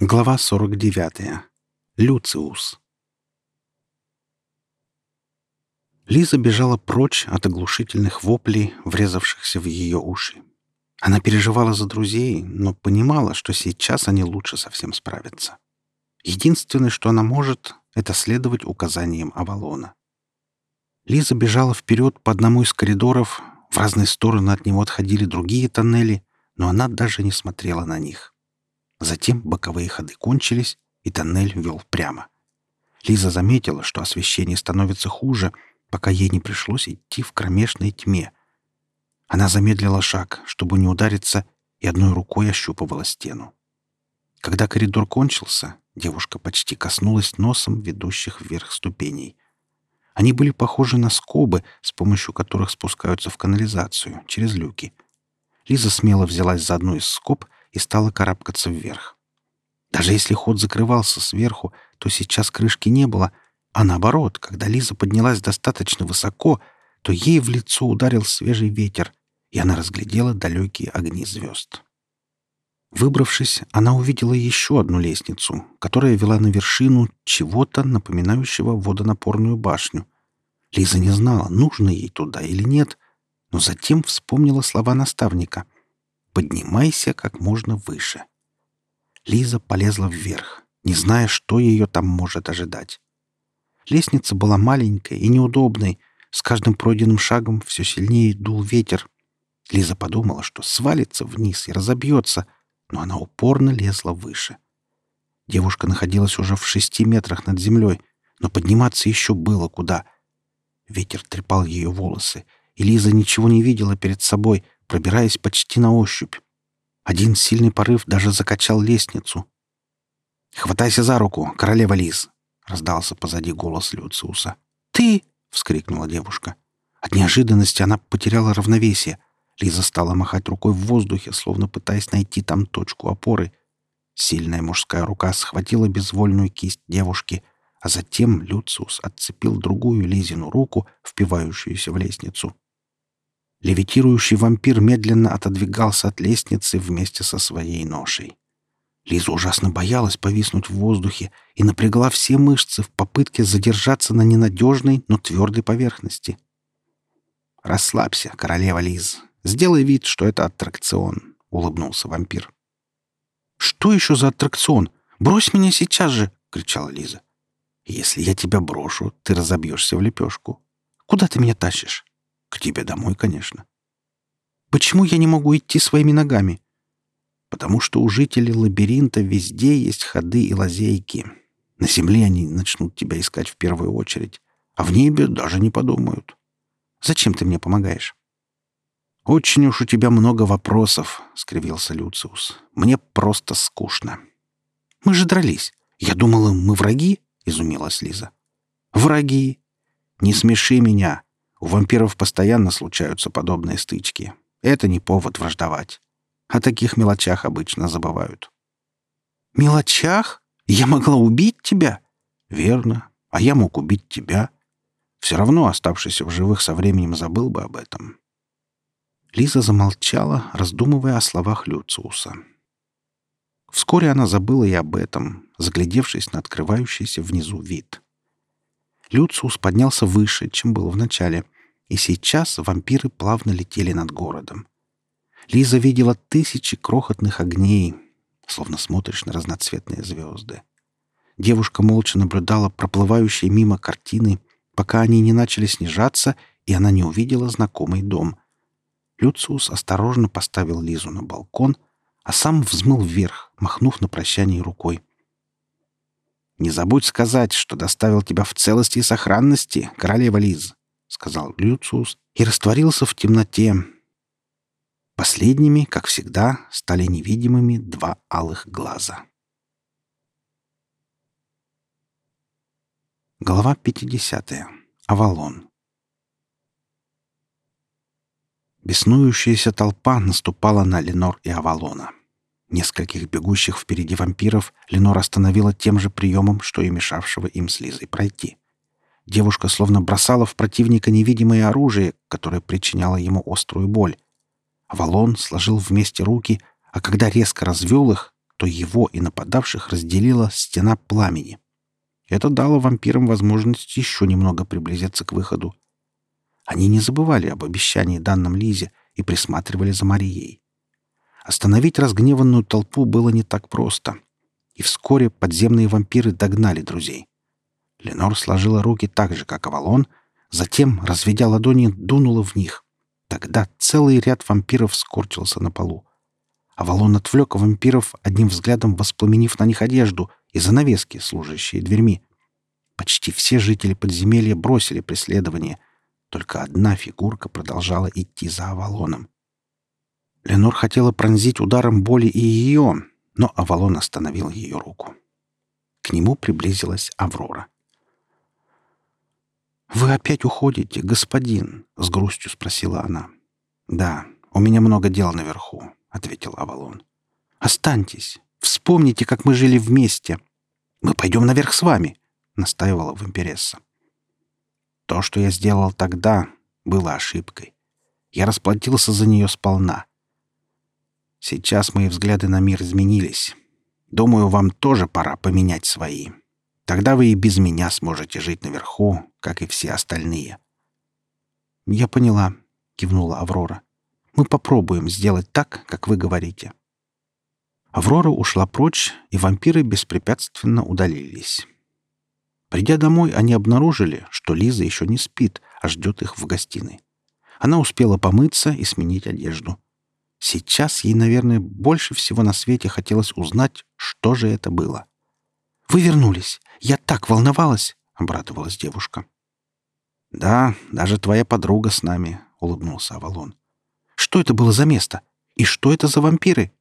Глава 49. Люциус. Лиза бежала прочь от оглушительных воплей, врезавшихся в ее уши. Она переживала за друзей, но понимала, что сейчас они лучше совсем справятся. Единственное, что она может, — это следовать указаниям Авалона. Лиза бежала вперед по одному из коридоров, в разные стороны от него отходили другие тоннели, но она даже не смотрела на них. Затем боковые ходы кончились, и тоннель вел прямо. Лиза заметила, что освещение становится хуже, пока ей не пришлось идти в кромешной тьме. Она замедлила шаг, чтобы не удариться, и одной рукой ощупывала стену. Когда коридор кончился, девушка почти коснулась носом ведущих вверх ступеней. Они были похожи на скобы, с помощью которых спускаются в канализацию, через люки. Лиза смело взялась за одну из скоб и стала карабкаться вверх. Даже если ход закрывался сверху, то сейчас крышки не было, а наоборот, когда Лиза поднялась достаточно высоко, то ей в лицо ударил свежий ветер, и она разглядела далекие огни звезд. Выбравшись, она увидела еще одну лестницу, которая вела на вершину чего-то, напоминающего водонапорную башню. Лиза не знала, нужно ей туда или нет, но затем вспомнила слова наставника. Поднимайся как можно выше. Лиза полезла вверх, не зная, что ее там может ожидать. Лестница была маленькой и неудобной. С каждым пройденным шагом все сильнее дул ветер. Лиза подумала, что свалится вниз и разобьется, но она упорно лезла выше. Девушка находилась уже в шести метрах над землей, но подниматься еще было куда. Ветер трепал ее волосы, и Лиза ничего не видела перед собой, пробираясь почти на ощупь. Один сильный порыв даже закачал лестницу. «Хватайся за руку, королева Лиз!» — раздался позади голос Люциуса. «Ты!» — вскрикнула девушка. От неожиданности она потеряла равновесие. Лиза стала махать рукой в воздухе, словно пытаясь найти там точку опоры. Сильная мужская рука схватила безвольную кисть девушки, а затем Люциус отцепил другую Лизину руку, впивающуюся в лестницу. Левитирующий вампир медленно отодвигался от лестницы вместе со своей ношей. Лиза ужасно боялась повиснуть в воздухе и напрягла все мышцы в попытке задержаться на ненадежной, но твердой поверхности. «Расслабься, королева Лиз. Сделай вид, что это аттракцион», — улыбнулся вампир. «Что еще за аттракцион? Брось меня сейчас же!» — кричала Лиза. «Если я тебя брошу, ты разобьешься в лепешку. Куда ты меня тащишь?» К тебе домой, конечно. Почему я не могу идти своими ногами? Потому что у жителей лабиринта везде есть ходы и лазейки. На земле они начнут тебя искать в первую очередь, а в небе даже не подумают. Зачем ты мне помогаешь? «Очень уж у тебя много вопросов», — скривился Люциус. «Мне просто скучно». «Мы же дрались. Я думала, мы враги?» — изумилась Лиза. «Враги? Не смеши меня. У вампиров постоянно случаются подобные стычки. Это не повод враждовать. О таких мелочах обычно забывают. «Мелочах? Я могла убить тебя?» «Верно. А я мог убить тебя. Все равно оставшийся в живых со временем забыл бы об этом». Лиза замолчала, раздумывая о словах Люциуса. Вскоре она забыла и об этом, заглядевшись на открывающийся внизу вид. Люциус поднялся выше, чем было в начале, и сейчас вампиры плавно летели над городом. Лиза видела тысячи крохотных огней, словно смотришь на разноцветные звезды. Девушка молча наблюдала проплывающие мимо картины, пока они не начали снижаться, и она не увидела знакомый дом. Люциус осторожно поставил Лизу на балкон, а сам взмыл вверх, махнув на прощание рукой. «Не забудь сказать, что доставил тебя в целости и сохранности, королева Лиз», сказал Люциус и растворился в темноте. Последними, как всегда, стали невидимыми два алых глаза. Глава 50. Авалон. Беснующаяся толпа наступала на Ленор и Авалона. Нескольких бегущих впереди вампиров Ленор остановила тем же приемом, что и мешавшего им с Лизой пройти. Девушка словно бросала в противника невидимое оружие, которое причиняло ему острую боль. Авалон сложил вместе руки, а когда резко развел их, то его и нападавших разделила стена пламени. Это дало вампирам возможность еще немного приблизиться к выходу. Они не забывали об обещании данном Лизе и присматривали за Марией. Остановить разгневанную толпу было не так просто. И вскоре подземные вампиры догнали друзей. Ленор сложила руки так же, как Авалон, затем, разведя ладони, дунула в них. Тогда целый ряд вампиров скорчился на полу. Авалон отвлек вампиров, одним взглядом воспламенив на них одежду и занавески, служащие дверьми. Почти все жители подземелья бросили преследование. Только одна фигурка продолжала идти за Авалоном. Ленор хотела пронзить ударом боли и ее, но Авалон остановил ее руку. К нему приблизилась Аврора. «Вы опять уходите, господин?» — с грустью спросила она. «Да, у меня много дел наверху», — ответил Авалон. «Останьтесь. Вспомните, как мы жили вместе. Мы пойдем наверх с вами», — настаивала вампиресса. «То, что я сделал тогда, было ошибкой. Я расплатился за нее сполна. Сейчас мои взгляды на мир изменились. Думаю, вам тоже пора поменять свои». Тогда вы и без меня сможете жить наверху, как и все остальные. Я поняла, кивнула Аврора. Мы попробуем сделать так, как вы говорите. Аврора ушла прочь, и вампиры беспрепятственно удалились. Придя домой, они обнаружили, что Лиза еще не спит, а ждет их в гостиной. Она успела помыться и сменить одежду. Сейчас ей, наверное, больше всего на свете хотелось узнать, что же это было. «Вы вернулись. Я так волновалась!» — обрадовалась девушка. «Да, даже твоя подруга с нами», — улыбнулся Авалон. «Что это было за место? И что это за вампиры?»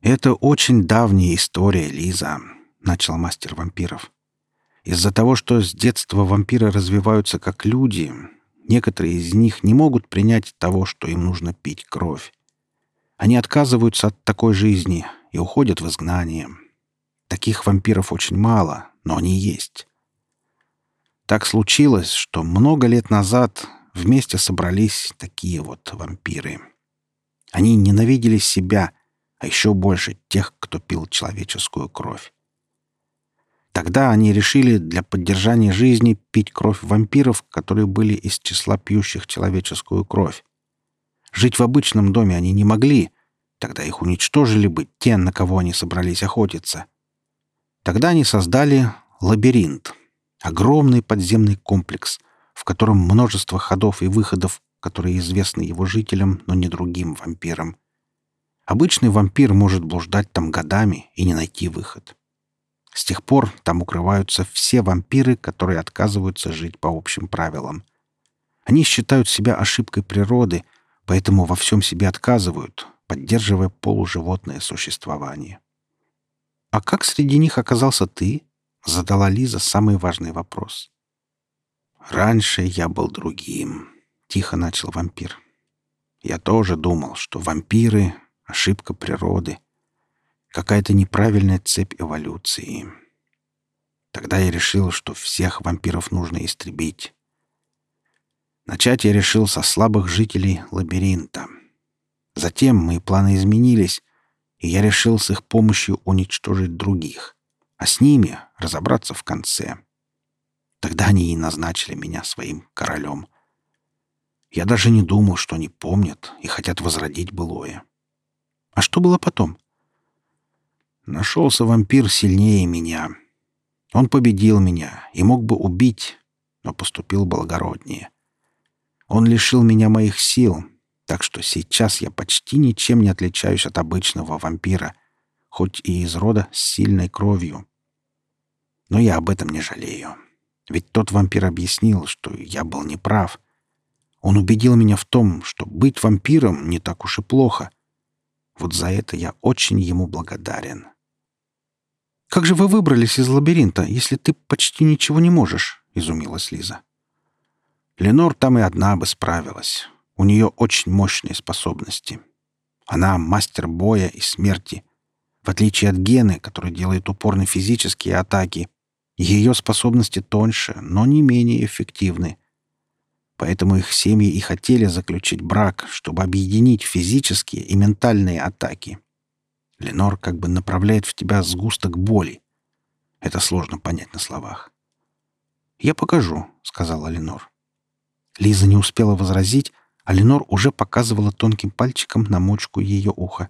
«Это очень давняя история, Лиза», — начал мастер вампиров. «Из-за того, что с детства вампиры развиваются как люди, некоторые из них не могут принять того, что им нужно пить кровь. Они отказываются от такой жизни и уходят в изгнание. Таких вампиров очень мало, но они есть. Так случилось, что много лет назад вместе собрались такие вот вампиры. Они ненавидели себя, а еще больше тех, кто пил человеческую кровь. Тогда они решили для поддержания жизни пить кровь вампиров, которые были из числа пьющих человеческую кровь. Жить в обычном доме они не могли, тогда их уничтожили бы те, на кого они собрались охотиться. Тогда они создали лабиринт, огромный подземный комплекс, в котором множество ходов и выходов, которые известны его жителям, но не другим вампирам. Обычный вампир может блуждать там годами и не найти выход. С тех пор там укрываются все вампиры, которые отказываются жить по общим правилам. Они считают себя ошибкой природы, поэтому во всем себе отказывают, поддерживая полуживотное существование. «А как среди них оказался ты?» — задала Лиза самый важный вопрос. «Раньше я был другим», — тихо начал вампир. «Я тоже думал, что вампиры — ошибка природы, какая-то неправильная цепь эволюции. Тогда я решил, что всех вампиров нужно истребить. Начать я решил со слабых жителей лабиринта. Затем мои планы изменились, и я решил с их помощью уничтожить других, а с ними разобраться в конце. Тогда они и назначили меня своим королем. Я даже не думал, что они помнят и хотят возродить былое. А что было потом? Нашелся вампир сильнее меня. Он победил меня и мог бы убить, но поступил благороднее. Он лишил меня моих сил, так что сейчас я почти ничем не отличаюсь от обычного вампира, хоть и из рода с сильной кровью. Но я об этом не жалею. Ведь тот вампир объяснил, что я был неправ. Он убедил меня в том, что быть вампиром не так уж и плохо. Вот за это я очень ему благодарен. «Как же вы выбрались из лабиринта, если ты почти ничего не можешь?» — изумилась Лиза. Ленор там и одна бы справилась. У нее очень мощные способности. Она мастер боя и смерти. В отличие от Гены, который делает упор на физические атаки, ее способности тоньше, но не менее эффективны. Поэтому их семьи и хотели заключить брак, чтобы объединить физические и ментальные атаки. Ленор как бы направляет в тебя сгусток боли. Это сложно понять на словах. «Я покажу», — сказала Ленор. Лиза не успела возразить, а Ленор уже показывала тонким пальчиком на мочку ее уха.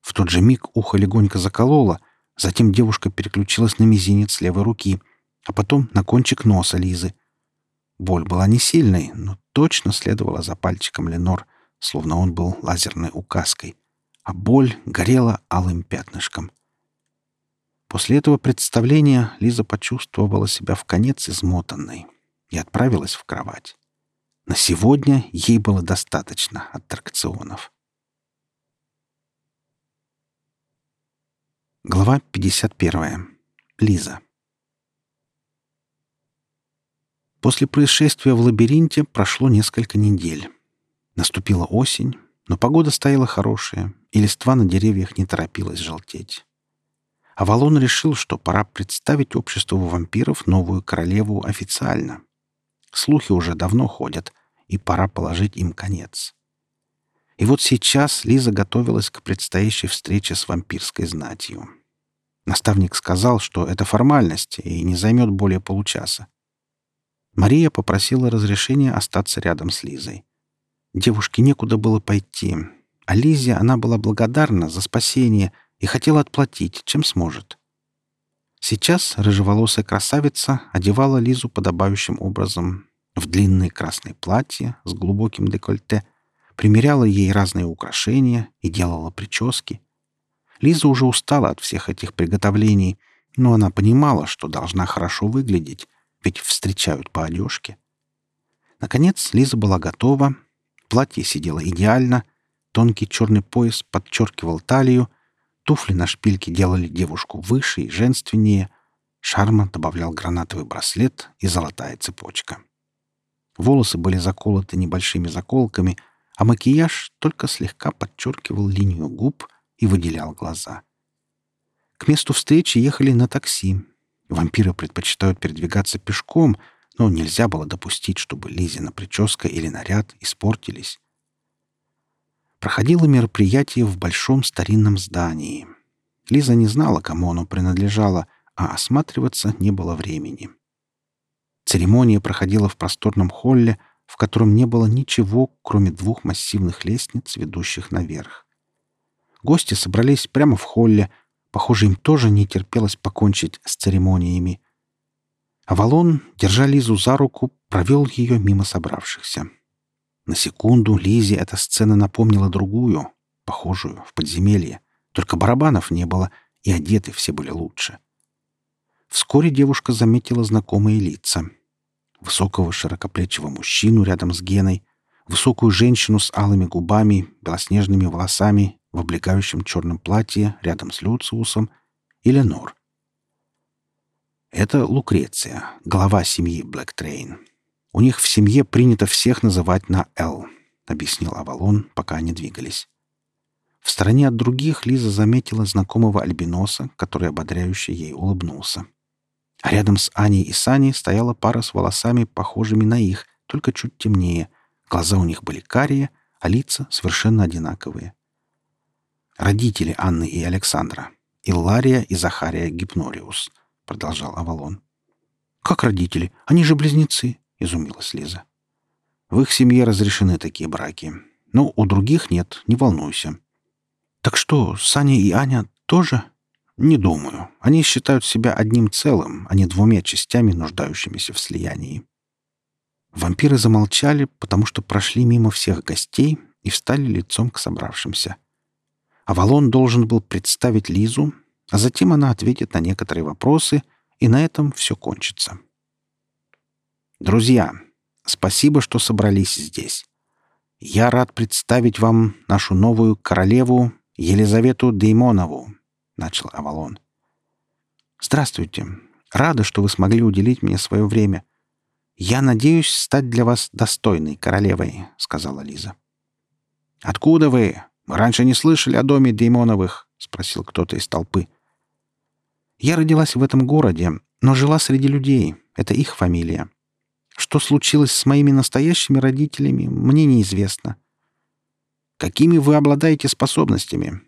В тот же миг ухо легонько закололо, затем девушка переключилась на мизинец левой руки, а потом на кончик носа Лизы. Боль была не сильной, но точно следовала за пальчиком Ленор, словно он был лазерной указкой, а боль горела алым пятнышком. После этого представления Лиза почувствовала себя в конец измотанной и отправилась в кровать. На сегодня ей было достаточно аттракционов. Глава 51. Лиза. После происшествия в лабиринте прошло несколько недель. Наступила осень, но погода стояла хорошая, и листва на деревьях не торопилась желтеть. Авалон решил, что пора представить обществу вампиров новую королеву официально. Слухи уже давно ходят, и пора положить им конец. И вот сейчас Лиза готовилась к предстоящей встрече с вампирской знатью. Наставник сказал, что это формальность и не займет более получаса. Мария попросила разрешения остаться рядом с Лизой. Девушке некуда было пойти, а Лизе она была благодарна за спасение и хотела отплатить, чем сможет. Сейчас рыжеволосая красавица одевала Лизу подобающим образом в длинное красное платье с глубоким декольте, примеряла ей разные украшения и делала прически. Лиза уже устала от всех этих приготовлений, но она понимала, что должна хорошо выглядеть, ведь встречают по одежке. Наконец Лиза была готова, платье сидело идеально, тонкий черный пояс подчеркивал талию, туфли на шпильке делали девушку выше и женственнее, шарма добавлял гранатовый браслет и золотая цепочка. Волосы были заколоты небольшими заколками, а макияж только слегка подчеркивал линию губ и выделял глаза. К месту встречи ехали на такси. Вампиры предпочитают передвигаться пешком, но нельзя было допустить, чтобы Лизина прическа или наряд испортились. Проходило мероприятие в большом старинном здании. Лиза не знала, кому оно принадлежало, а осматриваться не было времени. Церемония проходила в просторном холле, в котором не было ничего, кроме двух массивных лестниц, ведущих наверх. Гости собрались прямо в холле. Похоже, им тоже не терпелось покончить с церемониями. Авалон, держа Лизу за руку, провел ее мимо собравшихся. На секунду Лизе эта сцена напомнила другую, похожую, в подземелье. Только барабанов не было, и одеты все были лучше. Вскоре девушка заметила знакомые лица. Высокого широкоплечего мужчину рядом с Геной, высокую женщину с алыми губами, белоснежными волосами, в облегающем черном платье рядом с Люциусом и Ленор. Это Лукреция, глава семьи Блэктрейн. У них в семье принято всех называть на «Л», — объяснил Авалон, пока они двигались. В стороне от других Лиза заметила знакомого альбиноса, который ободряюще ей улыбнулся. А рядом с Аней и Саней стояла пара с волосами, похожими на их, только чуть темнее. Глаза у них были карие, а лица совершенно одинаковые. Родители Анны и Александра. Иллария и Захария Гипнориус, продолжал Авалон. Как родители? Они же близнецы, изумилась Лиза. В их семье разрешены такие браки. Но у других нет, не волнуйся. Так что, Саня и Аня тоже? Не думаю. Они считают себя одним целым, а не двумя частями, нуждающимися в слиянии. Вампиры замолчали, потому что прошли мимо всех гостей и встали лицом к собравшимся. Авалон должен был представить Лизу, а затем она ответит на некоторые вопросы, и на этом все кончится. Друзья, спасибо, что собрались здесь. Я рад представить вам нашу новую королеву Елизавету Деймонову, — начал Авалон. «Здравствуйте. Рада, что вы смогли уделить мне свое время. Я надеюсь стать для вас достойной королевой», — сказала Лиза. «Откуда вы? Мы раньше не слышали о доме Деймоновых», — спросил кто-то из толпы. «Я родилась в этом городе, но жила среди людей. Это их фамилия. Что случилось с моими настоящими родителями, мне неизвестно». «Какими вы обладаете способностями?»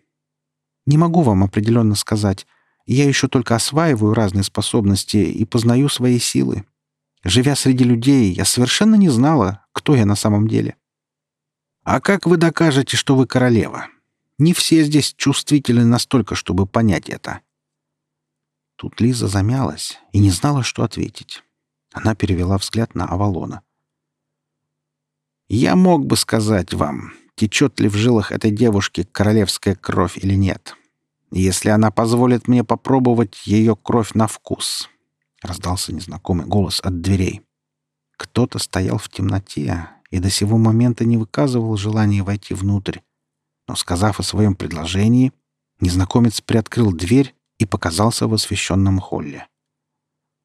Не могу вам определенно сказать. Я еще только осваиваю разные способности и познаю свои силы. Живя среди людей, я совершенно не знала, кто я на самом деле. А как вы докажете, что вы королева? Не все здесь чувствительны настолько, чтобы понять это. Тут Лиза замялась и не знала, что ответить. Она перевела взгляд на Авалона. «Я мог бы сказать вам, течет ли в жилах этой девушки королевская кровь или нет, если она позволит мне попробовать ее кровь на вкус», — раздался незнакомый голос от дверей. Кто-то стоял в темноте и до сего момента не выказывал желания войти внутрь, но, сказав о своем предложении, незнакомец приоткрыл дверь и показался в освещенном холле.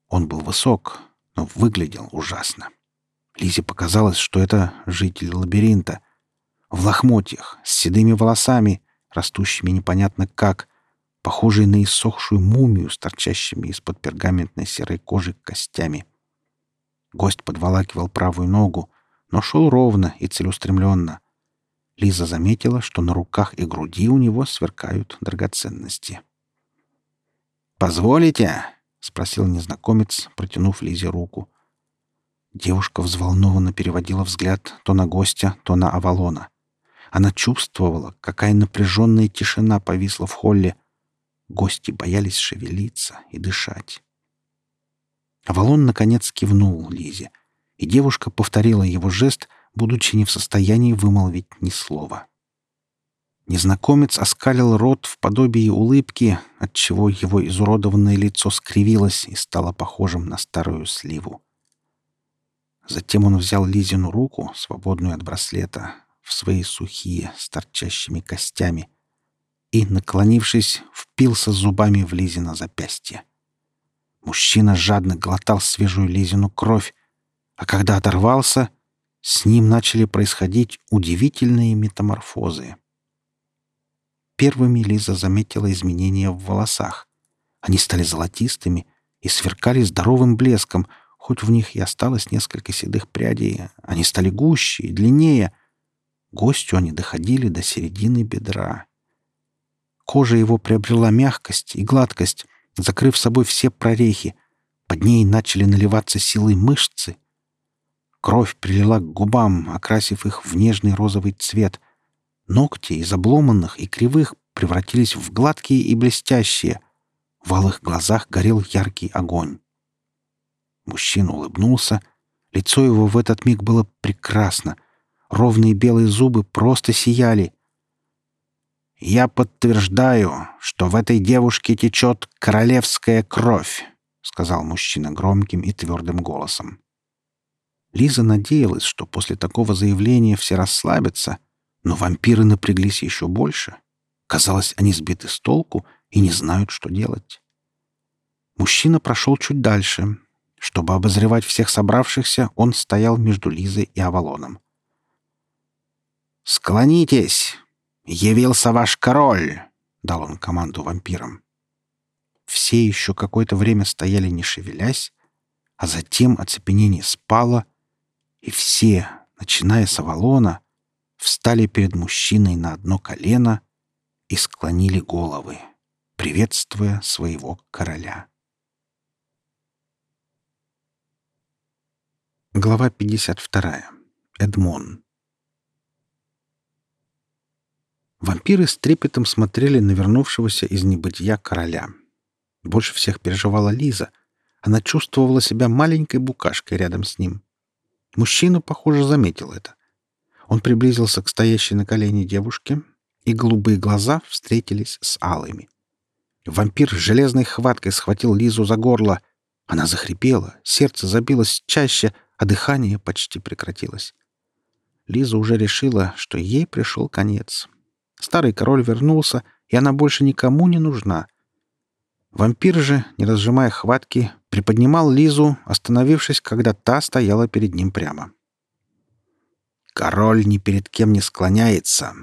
Он был высок, но выглядел ужасно. Лизе показалось, что это житель лабиринта. В лохмотьях, с седыми волосами, растущими непонятно как, похожий на иссохшую мумию с торчащими из-под пергаментной серой кожи костями. Гость подволакивал правую ногу, но шел ровно и целеустремленно. Лиза заметила, что на руках и груди у него сверкают драгоценности. «Позволите?» — спросил незнакомец, протянув Лизе руку. Девушка взволнованно переводила взгляд то на гостя, то на Авалона. Она чувствовала, какая напряженная тишина повисла в холле. Гости боялись шевелиться и дышать. Авалон, наконец, кивнул Лизе, и девушка повторила его жест, будучи не в состоянии вымолвить ни слова. Незнакомец оскалил рот в подобии улыбки, отчего его изуродованное лицо скривилось и стало похожим на старую сливу. Затем он взял Лизину руку, свободную от браслета, в свои сухие, с торчащими костями, и, наклонившись, впился зубами в Лизина запястье. Мужчина жадно глотал свежую Лизину кровь, а когда оторвался, с ним начали происходить удивительные метаморфозы. Первыми Лиза заметила изменения в волосах. Они стали золотистыми и сверкали здоровым блеском, хоть в них и осталось несколько седых прядей. Они стали гуще и длиннее. Гостю они доходили до середины бедра. Кожа его приобрела мягкость и гладкость, закрыв собой все прорехи. Под ней начали наливаться силой мышцы. Кровь прилила к губам, окрасив их в нежный розовый цвет — Ногти из обломанных и кривых превратились в гладкие и блестящие. В алых глазах горел яркий огонь. Мужчина улыбнулся. Лицо его в этот миг было прекрасно. Ровные белые зубы просто сияли. «Я подтверждаю, что в этой девушке течет королевская кровь», — сказал мужчина громким и твердым голосом. Лиза надеялась, что после такого заявления все расслабятся, но вампиры напряглись еще больше. Казалось, они сбиты с толку и не знают, что делать. Мужчина прошел чуть дальше. Чтобы обозревать всех собравшихся, он стоял между Лизой и Авалоном. «Склонитесь! Явился ваш король!» — дал он команду вампирам. Все еще какое-то время стояли, не шевелясь, а затем оцепенение спало, и все, начиная с Авалона, встали перед мужчиной на одно колено и склонили головы, приветствуя своего короля. Глава 52. Эдмон. Вампиры с трепетом смотрели на вернувшегося из небытия короля. Больше всех переживала Лиза. Она чувствовала себя маленькой букашкой рядом с ним. Мужчина, похоже, заметил это. Он приблизился к стоящей на колене девушке, и голубые глаза встретились с алыми. Вампир железной хваткой схватил Лизу за горло. Она захрипела, сердце забилось чаще, а дыхание почти прекратилось. Лиза уже решила, что ей пришел конец. Старый король вернулся, и она больше никому не нужна. Вампир же, не разжимая хватки, приподнимал Лизу, остановившись, когда та стояла перед ним прямо. Король ни перед кем не склоняется,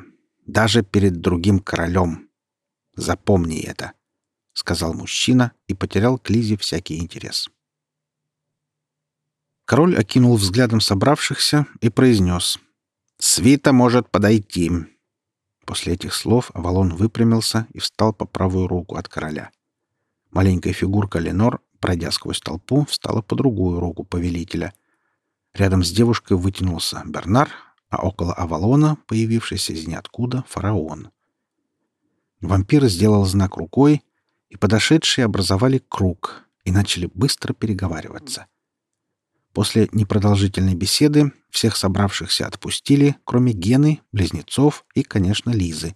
даже перед другим королем. Запомни это, — сказал мужчина и потерял к Лизе всякий интерес. Король окинул взглядом собравшихся и произнес. «Свита может подойти. После этих слов Авалон выпрямился и встал по правую руку от короля. Маленькая фигурка Ленор, пройдя сквозь толпу, встала по другую руку повелителя. Рядом с девушкой вытянулся Бернар, а около Авалона, появившийся из ниоткуда, фараон. Вампир сделал знак рукой, и подошедшие образовали круг и начали быстро переговариваться. После непродолжительной беседы всех собравшихся отпустили, кроме Гены, близнецов и, конечно, Лизы.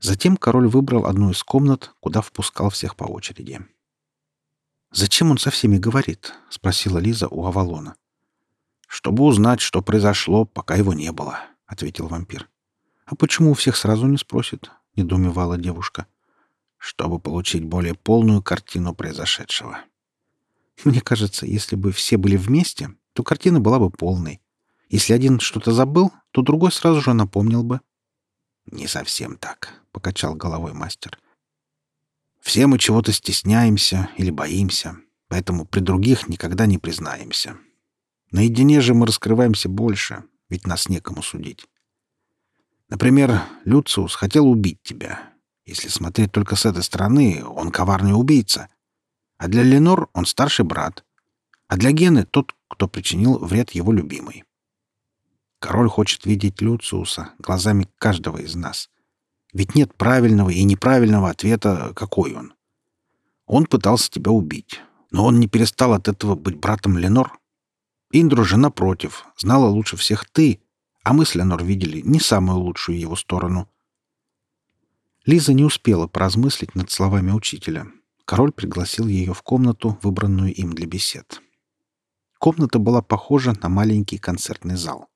Затем король выбрал одну из комнат, куда впускал всех по очереди. «Зачем он со всеми говорит?» — спросила Лиза у Авалона. «Чтобы узнать, что произошло, пока его не было», — ответил вампир. «А почему у всех сразу не спросит?» — недоумевала девушка. «Чтобы получить более полную картину произошедшего». Мне кажется, если бы все были вместе, то картина была бы полной. Если один что-то забыл, то другой сразу же напомнил бы. «Не совсем так», — покачал головой мастер. «Все мы чего-то стесняемся или боимся, поэтому при других никогда не признаемся. Наедине же мы раскрываемся больше, ведь нас некому судить. Например, Люциус хотел убить тебя. Если смотреть только с этой стороны, он коварный убийца. А для Ленор он старший брат. А для Гены тот, кто причинил вред его любимой. Король хочет видеть Люциуса глазами каждого из нас. Ведь нет правильного и неправильного ответа, какой он. Он пытался тебя убить, но он не перестал от этого быть братом Ленор. Индру же, напротив, знала лучше всех ты, а мы с Ленор видели не самую лучшую его сторону. Лиза не успела поразмыслить над словами учителя — король пригласил ее в комнату, выбранную им для бесед. Комната была похожа на маленький концертный зал.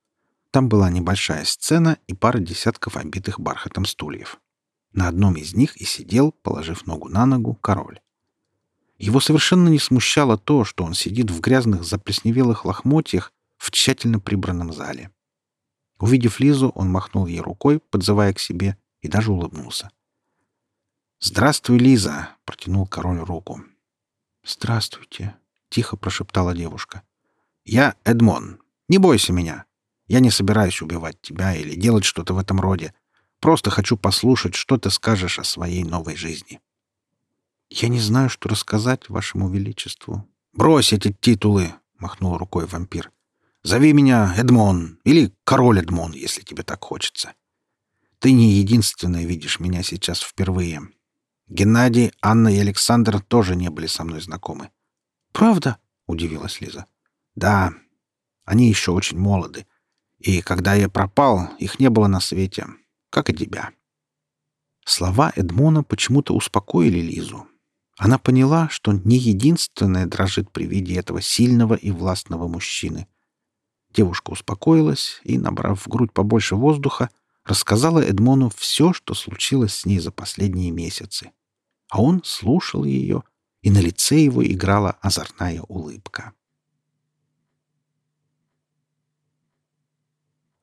Там была небольшая сцена и пара десятков обитых бархатом стульев. На одном из них и сидел, положив ногу на ногу, король. Его совершенно не смущало то, что он сидит в грязных заплесневелых лохмотьях в тщательно прибранном зале. Увидев Лизу, он махнул ей рукой, подзывая к себе, и даже улыбнулся. «Здравствуй, Лиза!» — протянул король руку. «Здравствуйте!» — тихо прошептала девушка. «Я Эдмон. Не бойся меня. Я не собираюсь убивать тебя или делать что-то в этом роде. Просто хочу послушать, что ты скажешь о своей новой жизни». «Я не знаю, что рассказать вашему величеству». «Брось эти титулы!» — махнул рукой вампир. «Зови меня Эдмон или король Эдмон, если тебе так хочется. Ты не единственная видишь меня сейчас впервые. Геннадий, Анна и Александр тоже не были со мной знакомы. «Правда?» — удивилась Лиза. «Да, они еще очень молоды. И когда я пропал, их не было на свете, как и тебя». Слова Эдмона почему-то успокоили Лизу. Она поняла, что не единственная дрожит при виде этого сильного и властного мужчины. Девушка успокоилась и, набрав в грудь побольше воздуха, рассказала Эдмону все, что случилось с ней за последние месяцы а он слушал ее, и на лице его играла озорная улыбка.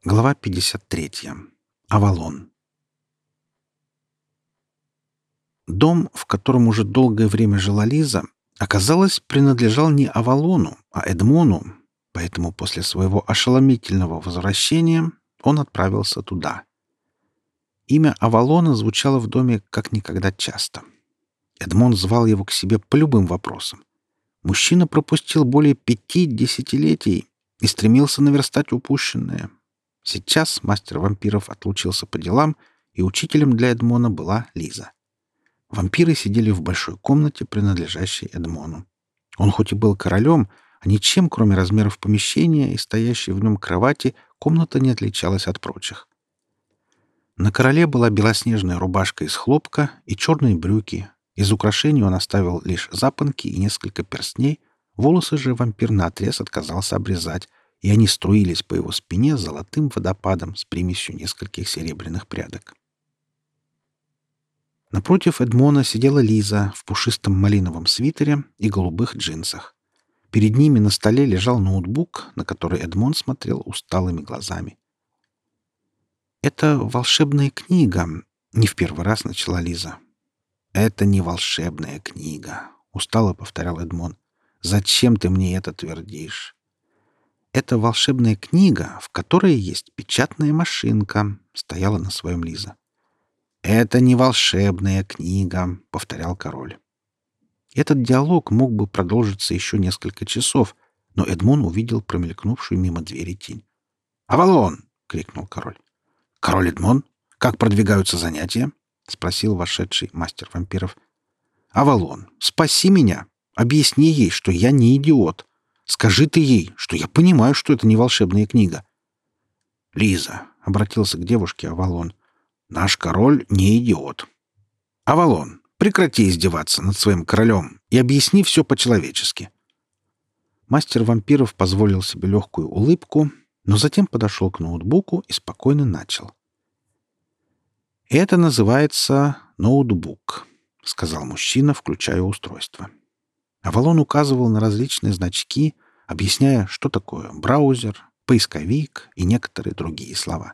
Глава 53. Авалон. Дом, в котором уже долгое время жила Лиза, оказалось, принадлежал не Авалону, а Эдмону, поэтому после своего ошеломительного возвращения он отправился туда. Имя Авалона звучало в доме как никогда часто — Эдмон звал его к себе по любым вопросам. Мужчина пропустил более пяти десятилетий и стремился наверстать упущенное. Сейчас мастер вампиров отлучился по делам, и учителем для Эдмона была Лиза. Вампиры сидели в большой комнате, принадлежащей Эдмону. Он хоть и был королем, а ничем, кроме размеров помещения и стоящей в нем кровати, комната не отличалась от прочих. На короле была белоснежная рубашка из хлопка и черные брюки, из украшений он оставил лишь запонки и несколько перстней, волосы же вампир наотрез отказался обрезать, и они струились по его спине золотым водопадом с примесью нескольких серебряных прядок. Напротив Эдмона сидела Лиза в пушистом малиновом свитере и голубых джинсах. Перед ними на столе лежал ноутбук, на который Эдмон смотрел усталыми глазами. «Это волшебная книга», — не в первый раз начала Лиза. «Это не волшебная книга», — устало повторял Эдмон. «Зачем ты мне это твердишь?» это волшебная книга, в которой есть печатная машинка», — стояла на своем Лиза. «Это не волшебная книга», — повторял король. Этот диалог мог бы продолжиться еще несколько часов, но Эдмон увидел промелькнувшую мимо двери тень. «Авалон!» — крикнул король. «Король Эдмон, как продвигаются занятия?» — спросил вошедший мастер вампиров. «Авалон, спаси меня! Объясни ей, что я не идиот. Скажи ты ей, что я понимаю, что это не волшебная книга». «Лиза», — обратился к девушке Авалон, — «наш король не идиот». «Авалон, прекрати издеваться над своим королем и объясни все по-человечески». Мастер вампиров позволил себе легкую улыбку, но затем подошел к ноутбуку и спокойно начал. «Это называется ноутбук», — сказал мужчина, включая устройство. Авалон указывал на различные значки, объясняя, что такое браузер, поисковик и некоторые другие слова.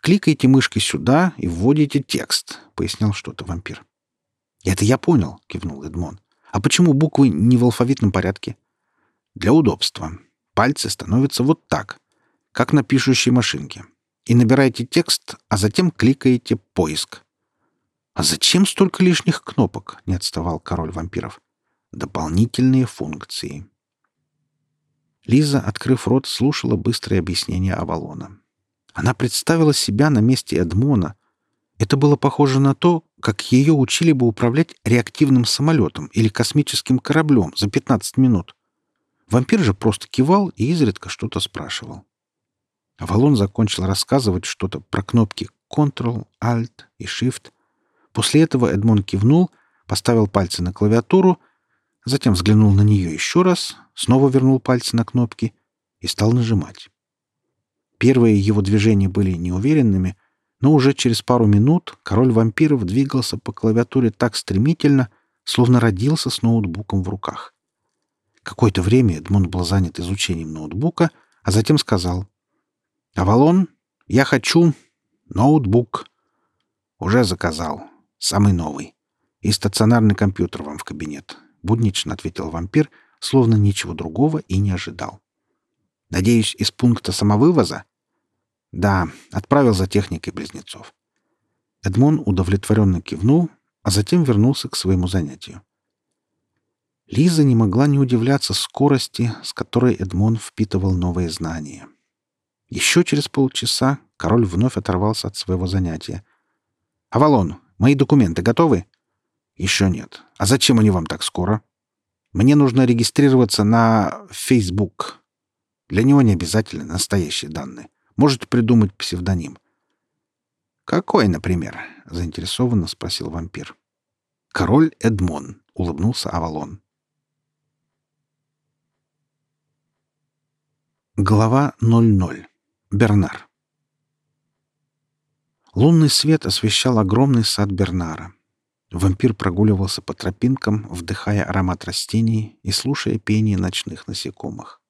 «Кликайте мышкой сюда и вводите текст», — пояснял что-то вампир. «Это я понял», — кивнул Эдмон. «А почему буквы не в алфавитном порядке?» «Для удобства. Пальцы становятся вот так, как на пишущей машинке и набираете текст, а затем кликаете «Поиск». «А зачем столько лишних кнопок?» — не отставал король вампиров. «Дополнительные функции». Лиза, открыв рот, слушала быстрое объяснение Авалона. Она представила себя на месте Эдмона. Это было похоже на то, как ее учили бы управлять реактивным самолетом или космическим кораблем за 15 минут. Вампир же просто кивал и изредка что-то спрашивал. Авалон закончил рассказывать что-то про кнопки Ctrl, Alt и Shift. После этого Эдмон кивнул, поставил пальцы на клавиатуру, затем взглянул на нее еще раз, снова вернул пальцы на кнопки и стал нажимать. Первые его движения были неуверенными, но уже через пару минут король вампиров двигался по клавиатуре так стремительно, словно родился с ноутбуком в руках. Какое-то время Эдмон был занят изучением ноутбука, а затем сказал «Авалон, я хочу ноутбук». «Уже заказал. Самый новый. И стационарный компьютер вам в кабинет», — буднично ответил вампир, словно ничего другого и не ожидал. «Надеюсь, из пункта самовывоза?» «Да, отправил за техникой близнецов». Эдмон удовлетворенно кивнул, а затем вернулся к своему занятию. Лиза не могла не удивляться скорости, с которой Эдмон впитывал новые знания. Еще через полчаса король вновь оторвался от своего занятия. «Авалон, мои документы готовы?» «Еще нет. А зачем они вам так скоро?» «Мне нужно регистрироваться на Facebook. Для него не обязательно настоящие данные. Можете придумать псевдоним». «Какой, например?» — заинтересованно спросил вампир. «Король Эдмон», — улыбнулся Авалон. Глава 00. Бернар. Лунный свет освещал огромный сад Бернара. Вампир прогуливался по тропинкам, вдыхая аромат растений и слушая пение ночных насекомых.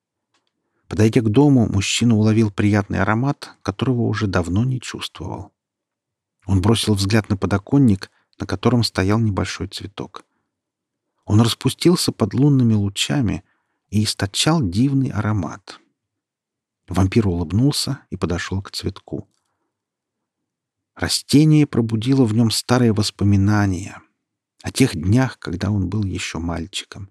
Подойдя к дому, мужчина уловил приятный аромат, которого уже давно не чувствовал. Он бросил взгляд на подоконник, на котором стоял небольшой цветок. Он распустился под лунными лучами и источал дивный аромат — Вампир улыбнулся и подошел к цветку. Растение пробудило в нем старые воспоминания о тех днях, когда он был еще мальчиком.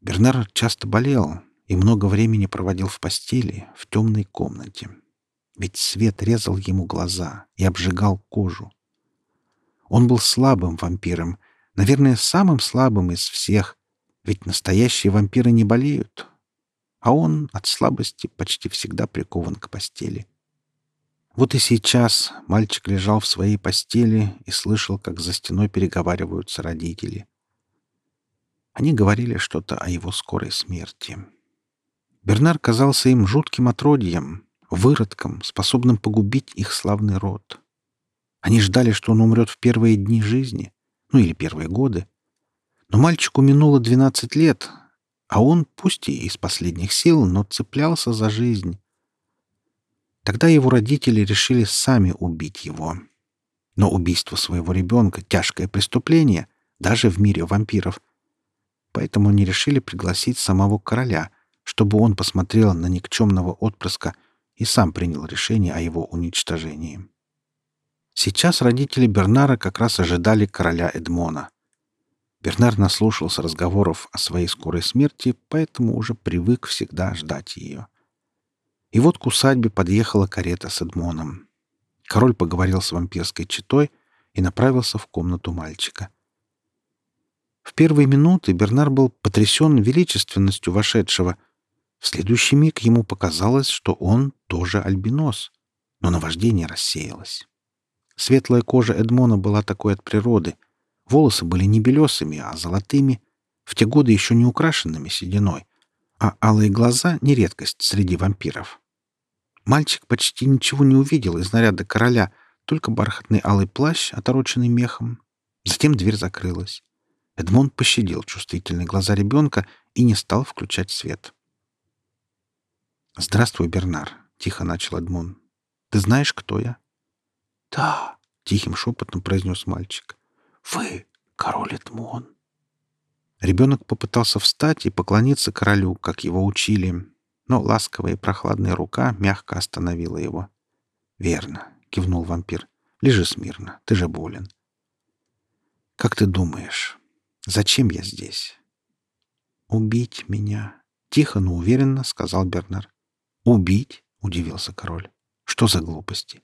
Бернар часто болел и много времени проводил в постели в темной комнате, ведь свет резал ему глаза и обжигал кожу. Он был слабым вампиром, наверное, самым слабым из всех, ведь настоящие вампиры не болеют, а он от слабости почти всегда прикован к постели. Вот и сейчас мальчик лежал в своей постели и слышал, как за стеной переговариваются родители. Они говорили что-то о его скорой смерти. Бернар казался им жутким отродьем, выродком, способным погубить их славный род. Они ждали, что он умрет в первые дни жизни, ну или первые годы. Но мальчику минуло двенадцать лет, а он, пусть и из последних сил, но цеплялся за жизнь. Тогда его родители решили сами убить его. Но убийство своего ребенка — тяжкое преступление, даже в мире вампиров. Поэтому они решили пригласить самого короля, чтобы он посмотрел на никчемного отпрыска и сам принял решение о его уничтожении. Сейчас родители Бернара как раз ожидали короля Эдмона. Бернар наслушался разговоров о своей скорой смерти, поэтому уже привык всегда ждать ее. И вот к усадьбе подъехала карета с Эдмоном. Король поговорил с вампирской четой и направился в комнату мальчика. В первые минуты Бернар был потрясен величественностью вошедшего. В следующий миг ему показалось, что он тоже альбинос, но наваждение рассеялось. Светлая кожа Эдмона была такой от природы. Волосы были не белесыми, а золотыми, в те годы еще не украшенными сединой, а алые глаза — не редкость среди вампиров. Мальчик почти ничего не увидел из наряда короля, только бархатный алый плащ, отороченный мехом. Затем дверь закрылась. Эдмон пощадил чувствительные глаза ребенка и не стал включать свет. «Здравствуй, Бернар», — тихо начал Эдмон. «Ты знаешь, кто я?» «Да», — тихим шепотом произнес мальчик. «Вы король Эдмон». Ребенок попытался встать и поклониться королю, как его учили, но ласковая и прохладная рука мягко остановила его. «Верно», — кивнул вампир. «Лежи смирно, ты же болен». «Как ты думаешь, зачем я здесь?» «Убить меня», — тихо, но уверенно сказал Бернар. «Убить?» — удивился король. «Что за глупости?»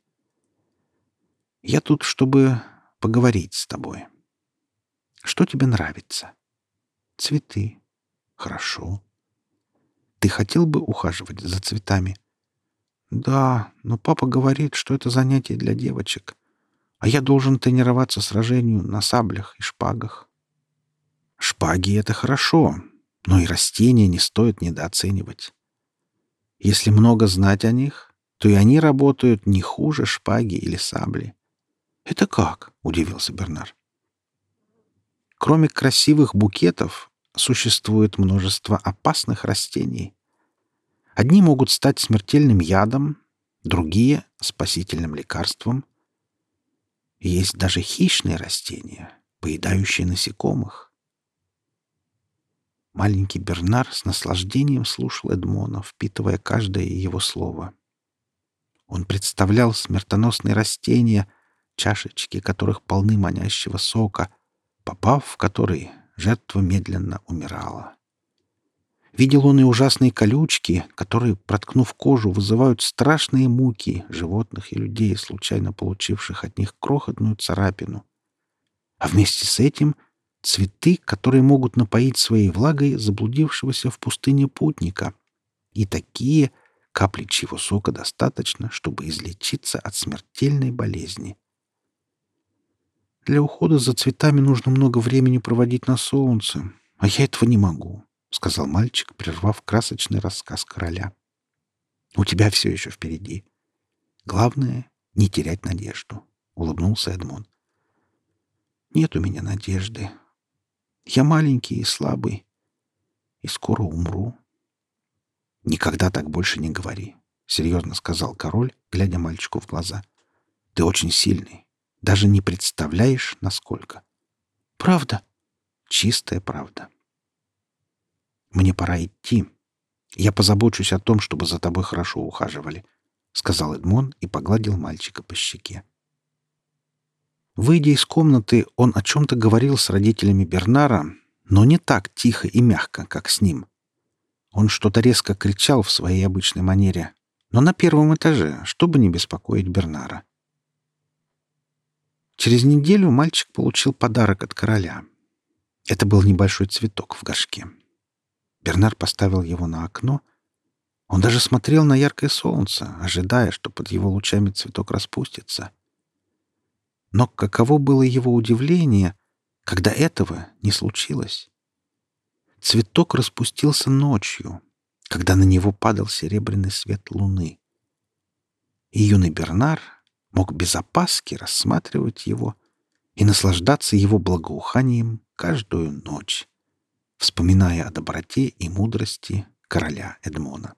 «Я тут, чтобы поговорить с тобой. Что тебе нравится?» «Цветы». «Хорошо. Ты хотел бы ухаживать за цветами?» «Да, но папа говорит, что это занятие для девочек, а я должен тренироваться сражению на саблях и шпагах». «Шпаги — это хорошо, но и растения не стоит недооценивать. Если много знать о них, то и они работают не хуже шпаги или сабли». «Это как?» — удивился Бернар. Кроме красивых букетов, существует множество опасных растений. Одни могут стать смертельным ядом, другие — спасительным лекарством. Есть даже хищные растения, поедающие насекомых. Маленький Бернар с наслаждением слушал Эдмона, впитывая каждое его слово. Он представлял смертоносные растения, чашечки которых полны манящего сока, попав в который жертва медленно умирала. Видел он и ужасные колючки, которые, проткнув кожу, вызывают страшные муки животных и людей, случайно получивших от них крохотную царапину. А вместе с этим цветы, которые могут напоить своей влагой заблудившегося в пустыне путника. И такие, капли чьего сока достаточно, чтобы излечиться от смертельной болезни. Для ухода за цветами нужно много времени проводить на солнце, а я этого не могу, — сказал мальчик, прервав красочный рассказ короля. «У тебя все еще впереди. Главное — не терять надежду», — улыбнулся Эдмон. «Нет у меня надежды. Я маленький и слабый, и скоро умру». «Никогда так больше не говори», — серьезно сказал король, глядя мальчику в глаза. «Ты очень сильный. Даже не представляешь, насколько. Правда? Чистая правда. Мне пора идти. Я позабочусь о том, чтобы за тобой хорошо ухаживали, — сказал Эдмон и погладил мальчика по щеке. Выйдя из комнаты, он о чем-то говорил с родителями Бернара, но не так тихо и мягко, как с ним. Он что-то резко кричал в своей обычной манере, но на первом этаже, чтобы не беспокоить Бернара. Через неделю мальчик получил подарок от короля. Это был небольшой цветок в горшке. Бернар поставил его на окно. Он даже смотрел на яркое солнце, ожидая, что под его лучами цветок распустится. Но каково было его удивление, когда этого не случилось. Цветок распустился ночью, когда на него падал серебряный свет луны. И юный Бернар мог без опаски рассматривать его и наслаждаться его благоуханием каждую ночь, вспоминая о доброте и мудрости короля Эдмона.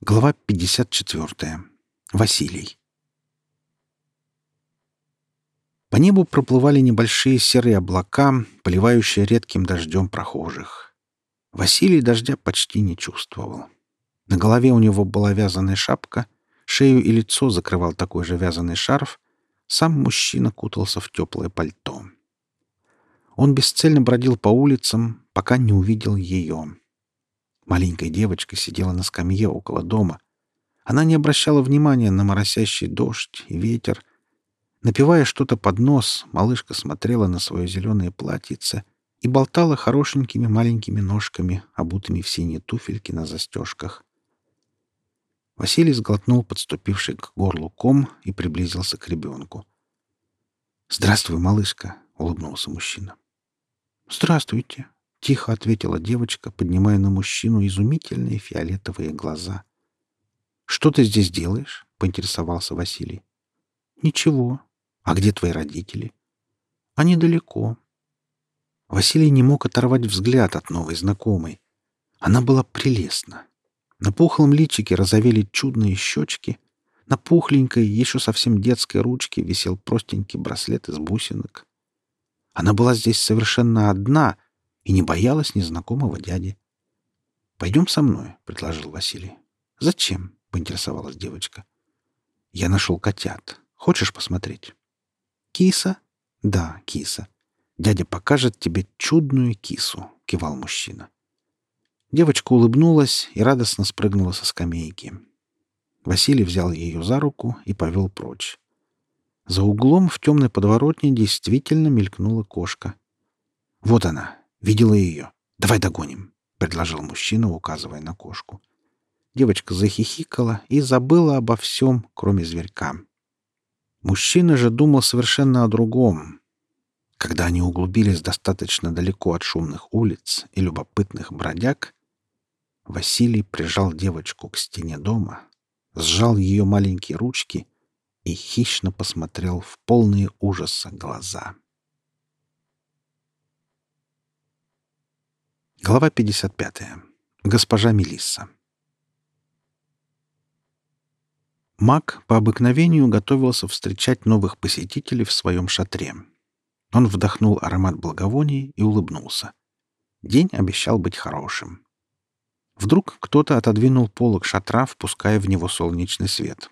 Глава 54. Василий. По небу проплывали небольшие серые облака, поливающие редким дождем прохожих. Василий дождя почти не чувствовал. На голове у него была вязаная шапка, шею и лицо закрывал такой же вязаный шарф, сам мужчина кутался в теплое пальто. Он бесцельно бродил по улицам, пока не увидел ее. Маленькая девочка сидела на скамье около дома. Она не обращала внимания на моросящий дождь и ветер. Напивая что-то под нос, малышка смотрела на свое зеленое платьице и болтала хорошенькими маленькими ножками, обутыми в синие туфельки на застежках. Василий сглотнул подступивший к горлу ком и приблизился к ребенку. «Здравствуй, малышка», — улыбнулся мужчина. «Здравствуйте», — тихо ответила девочка, поднимая на мужчину изумительные фиолетовые глаза. «Что ты здесь делаешь?» — поинтересовался Василий. «Ничего. А где твои родители?» «Они далеко». Василий не мог оторвать взгляд от новой знакомой. Она была прелестна. На пухлом личике разовели чудные щечки. На пухленькой, еще совсем детской ручке висел простенький браслет из бусинок. Она была здесь совершенно одна и не боялась незнакомого дяди. «Пойдем со мной», — предложил Василий. «Зачем?» — поинтересовалась девочка. «Я нашел котят. Хочешь посмотреть?» «Киса?» «Да, киса. Дядя покажет тебе чудную кису», — кивал мужчина. Девочка улыбнулась и радостно спрыгнула со скамейки. Василий взял ее за руку и повел прочь. За углом в темной подворотне действительно мелькнула кошка. «Вот она! Видела ее! Давай догоним!» — предложил мужчина, указывая на кошку. Девочка захихикала и забыла обо всем, кроме зверька. Мужчина же думал совершенно о другом. Когда они углубились достаточно далеко от шумных улиц и любопытных бродяг, Василий прижал девочку к стене дома, сжал ее маленькие ручки и хищно посмотрел в полные ужаса глаза. Глава 55. Госпожа Мелисса. Мак по обыкновению готовился встречать новых посетителей в своем шатре. Он вдохнул аромат благовоний и улыбнулся. День обещал быть хорошим. Вдруг кто-то отодвинул полог шатра, впуская в него солнечный свет.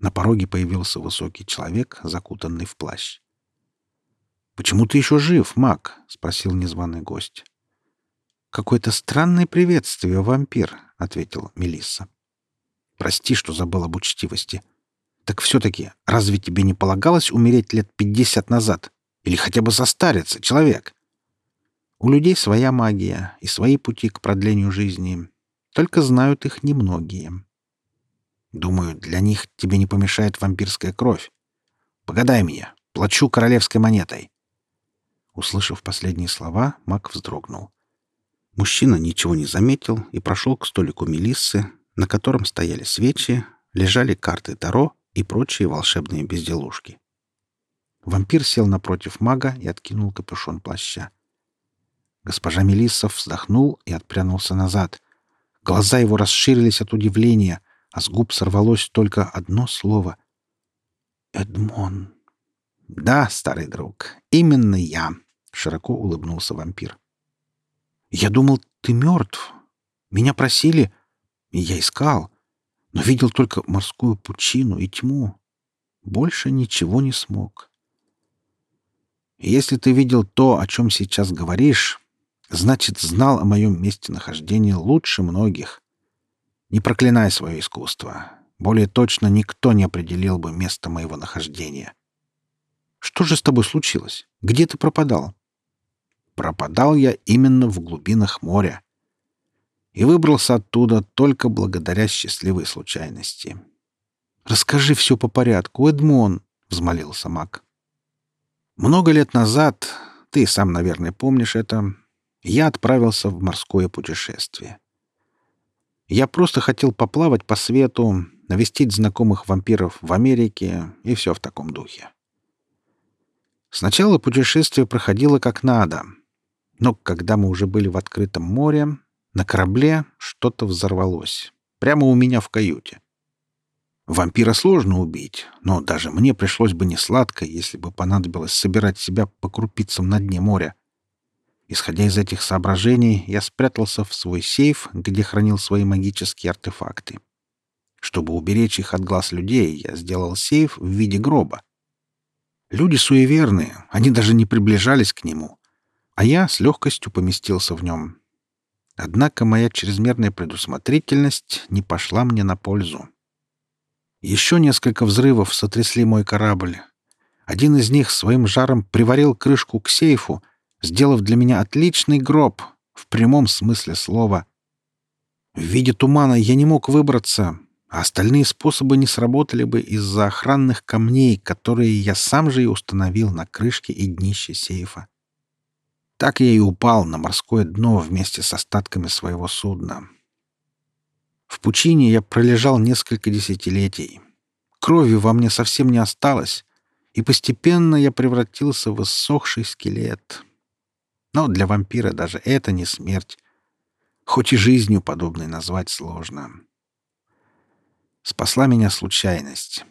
На пороге появился высокий человек, закутанный в плащ. «Почему ты еще жив, маг?» — спросил незваный гость. «Какое-то странное приветствие, вампир», — ответил Мелисса. «Прости, что забыл об учтивости. Так все-таки, разве тебе не полагалось умереть лет пятьдесят назад? Или хотя бы состариться, человек?» У людей своя магия и свои пути к продлению жизни. Только знают их немногие. Думаю, для них тебе не помешает вампирская кровь. Погадай меня, плачу королевской монетой. Услышав последние слова, маг вздрогнул. Мужчина ничего не заметил и прошел к столику Мелиссы, на котором стояли свечи, лежали карты Таро и прочие волшебные безделушки. Вампир сел напротив мага и откинул капюшон плаща. Госпожа Мелисса вздохнул и отпрянулся назад, Глаза его расширились от удивления, а с губ сорвалось только одно слово. «Эдмон». «Да, старый друг, именно я», — широко улыбнулся вампир. «Я думал, ты мертв. Меня просили, и я искал, но видел только морскую пучину и тьму. Больше ничего не смог. Если ты видел то, о чем сейчас говоришь, Значит, знал о моем месте нахождения лучше многих. Не проклинай свое искусство. Более точно никто не определил бы место моего нахождения. Что же с тобой случилось? Где ты пропадал? Пропадал я именно в глубинах моря. И выбрался оттуда только благодаря счастливой случайности. «Расскажи все по порядку, Эдмон», — взмолился Мак. «Много лет назад, ты сам, наверное, помнишь это, я отправился в морское путешествие. Я просто хотел поплавать по свету, навестить знакомых вампиров в Америке и все в таком духе. Сначала путешествие проходило как надо, но когда мы уже были в открытом море, на корабле что-то взорвалось. Прямо у меня в каюте. Вампира сложно убить, но даже мне пришлось бы несладко, если бы понадобилось собирать себя по крупицам на дне моря. Исходя из этих соображений, я спрятался в свой сейф, где хранил свои магические артефакты. Чтобы уберечь их от глаз людей, я сделал сейф в виде гроба. Люди суеверные, они даже не приближались к нему, а я с легкостью поместился в нем. Однако моя чрезмерная предусмотрительность не пошла мне на пользу. Еще несколько взрывов сотрясли мой корабль. Один из них своим жаром приварил крышку к сейфу, сделав для меня отличный гроб, в прямом смысле слова. В виде тумана я не мог выбраться, а остальные способы не сработали бы из-за охранных камней, которые я сам же и установил на крышке и днище сейфа. Так я и упал на морское дно вместе с остатками своего судна. В пучине я пролежал несколько десятилетий. Крови во мне совсем не осталось, и постепенно я превратился в иссохший скелет. Но для вампира даже это не смерть. Хоть и жизнью подобной назвать сложно. Спасла меня случайность.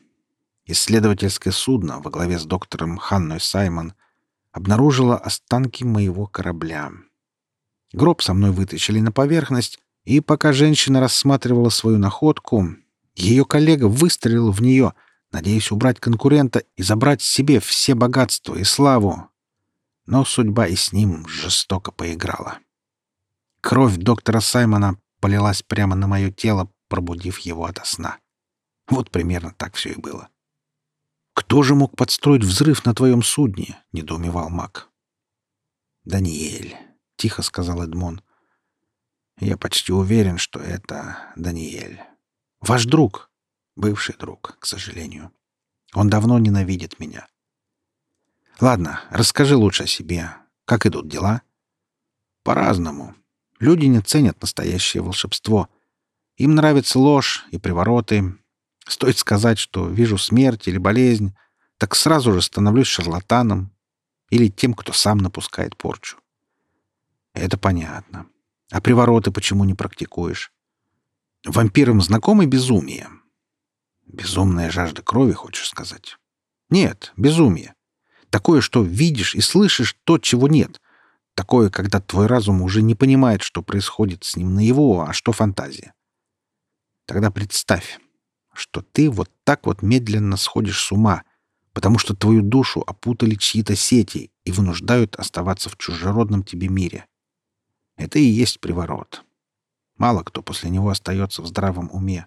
Исследовательское судно во главе с доктором Ханной Саймон обнаружило останки моего корабля. Гроб со мной вытащили на поверхность, и пока женщина рассматривала свою находку, ее коллега выстрелил в нее, надеясь убрать конкурента и забрать себе все богатства и славу. Но судьба и с ним жестоко поиграла. Кровь доктора Саймона полилась прямо на мое тело, пробудив его ото сна. Вот примерно так все и было. «Кто же мог подстроить взрыв на твоем судне?» — недоумевал маг. «Даниэль», — тихо сказал Эдмон. Я почти уверен, что это Даниэль. Ваш друг. Бывший друг, к сожалению. Он давно ненавидит меня. Ладно, расскажи лучше о себе. Как идут дела? По-разному. Люди не ценят настоящее волшебство. Им нравится ложь и привороты. Стоит сказать, что вижу смерть или болезнь, так сразу же становлюсь шарлатаном или тем, кто сам напускает порчу. Это понятно. А привороты почему не практикуешь? Вампирам знакомы безумие? Безумная жажда крови, хочешь сказать? Нет, безумие. Такое, что видишь и слышишь то, чего нет. Такое, когда твой разум уже не понимает, что происходит с ним наяву, а что фантазия. Тогда представь, что ты вот так вот медленно сходишь с ума, потому что твою душу опутали чьи-то сети и вынуждают оставаться в чужеродном тебе мире. Это и есть приворот. Мало кто после него остается в здравом уме.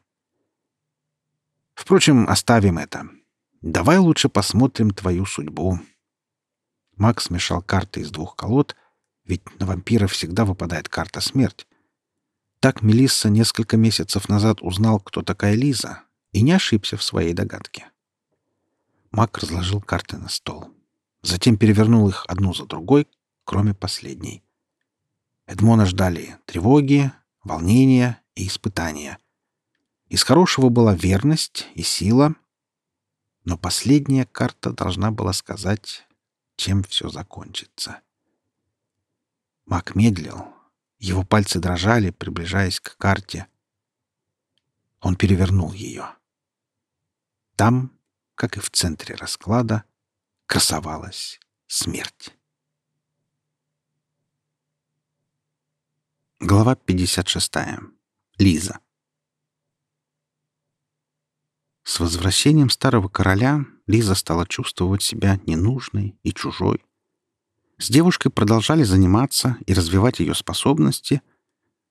Впрочем, оставим это. Давай лучше посмотрим твою судьбу. Макс смешал карты из двух колод, ведь на вампира всегда выпадает карта смерть. Так Мелисса несколько месяцев назад узнал, кто такая Лиза, и не ошибся в своей догадке. Мак разложил карты на стол. Затем перевернул их одну за другой, кроме последней. Эдмона ждали тревоги, волнения и испытания. Из хорошего была верность и сила, но последняя карта должна была сказать, чем все закончится. Мак медлил. Его пальцы дрожали, приближаясь к карте. Он перевернул ее. Там, как и в центре расклада, красовалась смерть. Глава 56. Лиза. С возвращением старого короля Лиза стала чувствовать себя ненужной и чужой. С девушкой продолжали заниматься и развивать ее способности,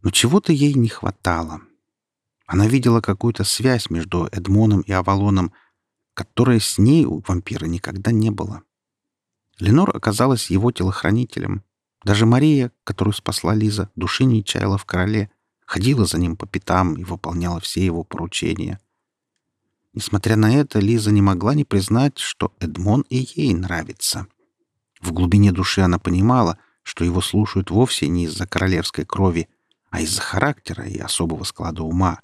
но чего-то ей не хватало. Она видела какую-то связь между Эдмоном и Авалоном, которой с ней у вампира никогда не было. Ленор оказалась его телохранителем — даже Мария, которую спасла Лиза, души не чаяла в короле, ходила за ним по пятам и выполняла все его поручения. Несмотря на это, Лиза не могла не признать, что Эдмон и ей нравится. В глубине души она понимала, что его слушают вовсе не из-за королевской крови, а из-за характера и особого склада ума.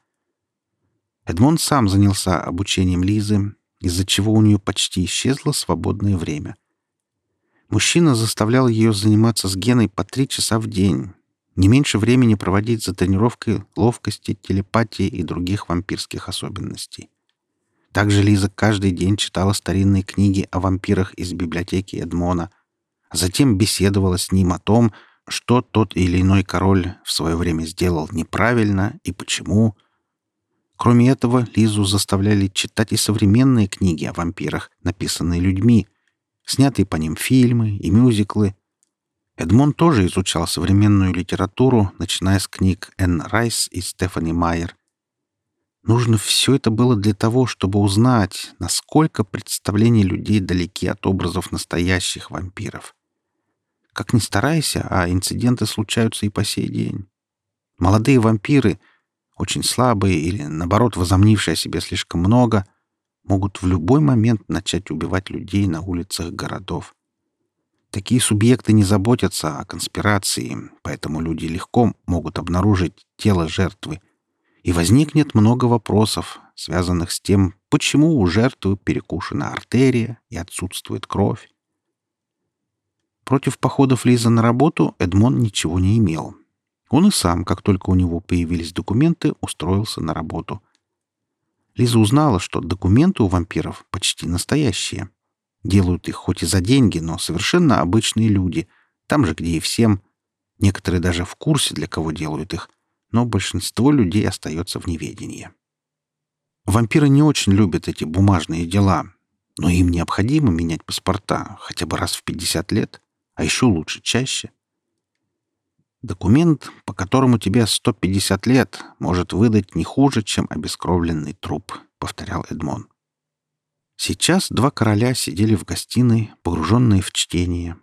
Эдмон сам занялся обучением Лизы, из-за чего у нее почти исчезло свободное время. Мужчина заставлял ее заниматься с Геной по три часа в день, не меньше времени проводить за тренировкой ловкости, телепатии и других вампирских особенностей. Также Лиза каждый день читала старинные книги о вампирах из библиотеки Эдмона, затем беседовала с ним о том, что тот или иной король в свое время сделал неправильно и почему. Кроме этого, Лизу заставляли читать и современные книги о вампирах, написанные людьми, снятые по ним фильмы и мюзиклы. Эдмон тоже изучал современную литературу, начиная с книг Энн Райс и Стефани Майер. Нужно все это было для того, чтобы узнать, насколько представления людей далеки от образов настоящих вампиров. Как ни старайся, а инциденты случаются и по сей день. Молодые вампиры, очень слабые или, наоборот, возомнившие о себе слишком много, могут в любой момент начать убивать людей на улицах городов. Такие субъекты не заботятся о конспирации, поэтому люди легко могут обнаружить тело жертвы — и возникнет много вопросов, связанных с тем, почему у жертвы перекушена артерия и отсутствует кровь. Против походов Лизы на работу Эдмон ничего не имел. Он и сам, как только у него появились документы, устроился на работу. Лиза узнала, что документы у вампиров почти настоящие. Делают их хоть и за деньги, но совершенно обычные люди, там же, где и всем. Некоторые даже в курсе, для кого делают их — но большинство людей остается в неведении. Вампиры не очень любят эти бумажные дела, но им необходимо менять паспорта хотя бы раз в 50 лет, а еще лучше чаще. Документ, по которому тебе 150 лет, может выдать не хуже, чем обескровленный труп, повторял Эдмон. Сейчас два короля сидели в гостиной, погруженные в чтение.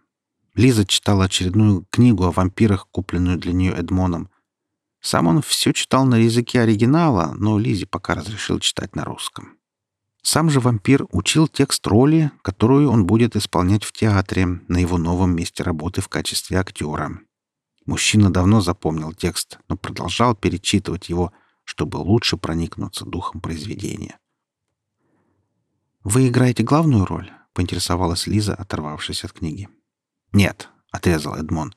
Лиза читала очередную книгу о вампирах, купленную для нее Эдмоном, сам он все читал на языке оригинала, но Лизе пока разрешил читать на русском. Сам же вампир учил текст роли, которую он будет исполнять в театре на его новом месте работы в качестве актера. Мужчина давно запомнил текст, но продолжал перечитывать его, чтобы лучше проникнуться духом произведения. «Вы играете главную роль?» — поинтересовалась Лиза, оторвавшись от книги. «Нет», — отрезал Эдмон.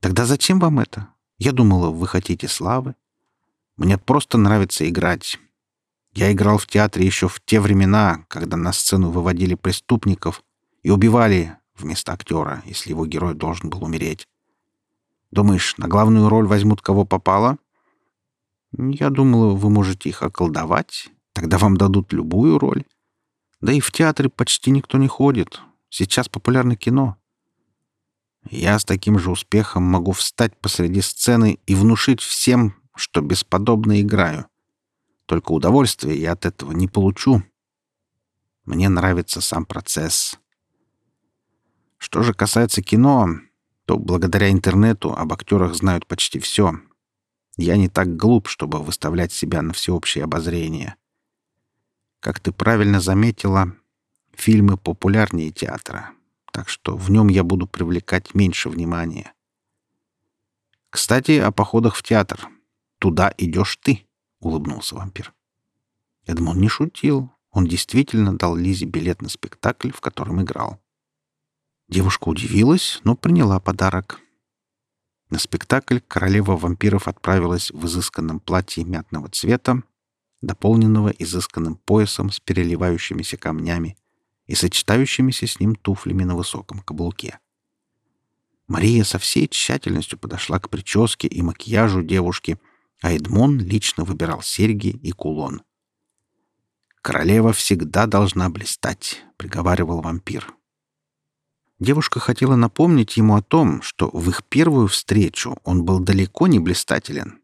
«Тогда зачем вам это? Я думала, вы хотите славы. Мне просто нравится играть. Я играл в театре еще в те времена, когда на сцену выводили преступников и убивали вместо актера, если его герой должен был умереть. Думаешь, на главную роль возьмут кого попало? Я думала, вы можете их околдовать. Тогда вам дадут любую роль. Да и в театре почти никто не ходит. Сейчас популярно кино. Я с таким же успехом могу встать посреди сцены и внушить всем, что бесподобно играю. Только удовольствия я от этого не получу. Мне нравится сам процесс. Что же касается кино, то благодаря интернету об актерах знают почти все. Я не так глуп, чтобы выставлять себя на всеобщее обозрение. Как ты правильно заметила, фильмы популярнее театра так что в нем я буду привлекать меньше внимания. «Кстати, о походах в театр. Туда идешь ты», — улыбнулся вампир. Эдмон не шутил. Он действительно дал Лизе билет на спектакль, в котором играл. Девушка удивилась, но приняла подарок. На спектакль королева вампиров отправилась в изысканном платье мятного цвета, дополненного изысканным поясом с переливающимися камнями, и сочетающимися с ним туфлями на высоком каблуке. Мария со всей тщательностью подошла к прическе и макияжу девушки, а Эдмон лично выбирал серьги и кулон. «Королева всегда должна блистать», — приговаривал вампир. Девушка хотела напомнить ему о том, что в их первую встречу он был далеко не блистателен,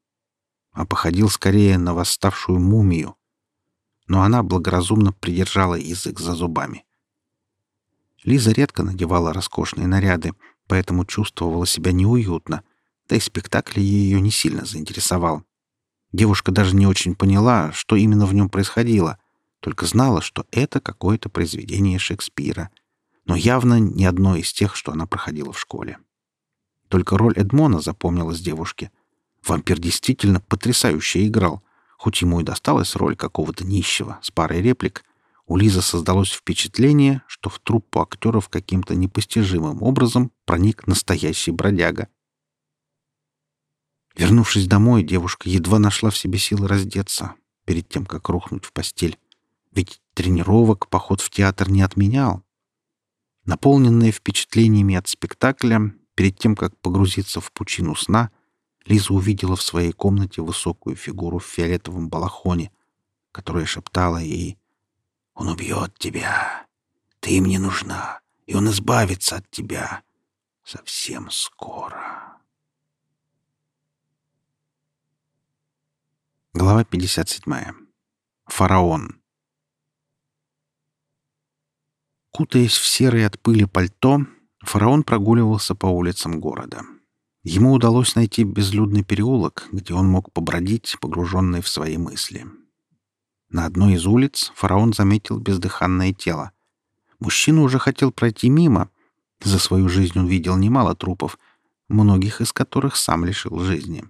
а походил скорее на восставшую мумию. Но она благоразумно придержала язык за зубами. Лиза редко надевала роскошные наряды, поэтому чувствовала себя неуютно, да и спектакль ее не сильно заинтересовал. Девушка даже не очень поняла, что именно в нем происходило, только знала, что это какое-то произведение Шекспира, но явно не одно из тех, что она проходила в школе. Только роль Эдмона запомнилась девушке. Вампир действительно потрясающе играл, хоть ему и досталась роль какого-то нищего с парой реплик — у Лизы создалось впечатление, что в труппу актеров каким-то непостижимым образом проник настоящий бродяга. Вернувшись домой, девушка едва нашла в себе силы раздеться перед тем, как рухнуть в постель. Ведь тренировок поход в театр не отменял. Наполненная впечатлениями от спектакля, перед тем, как погрузиться в пучину сна, Лиза увидела в своей комнате высокую фигуру в фиолетовом балахоне, которая шептала ей «Он убьет тебя! Ты им не нужна, и он избавится от тебя совсем скоро!» Глава 57. Фараон. Кутаясь в серое от пыли пальто, фараон прогуливался по улицам города. Ему удалось найти безлюдный переулок, где он мог побродить, погруженный в свои мысли. На одной из улиц фараон заметил бездыханное тело. Мужчина уже хотел пройти мимо. За свою жизнь он видел немало трупов, многих из которых сам лишил жизни.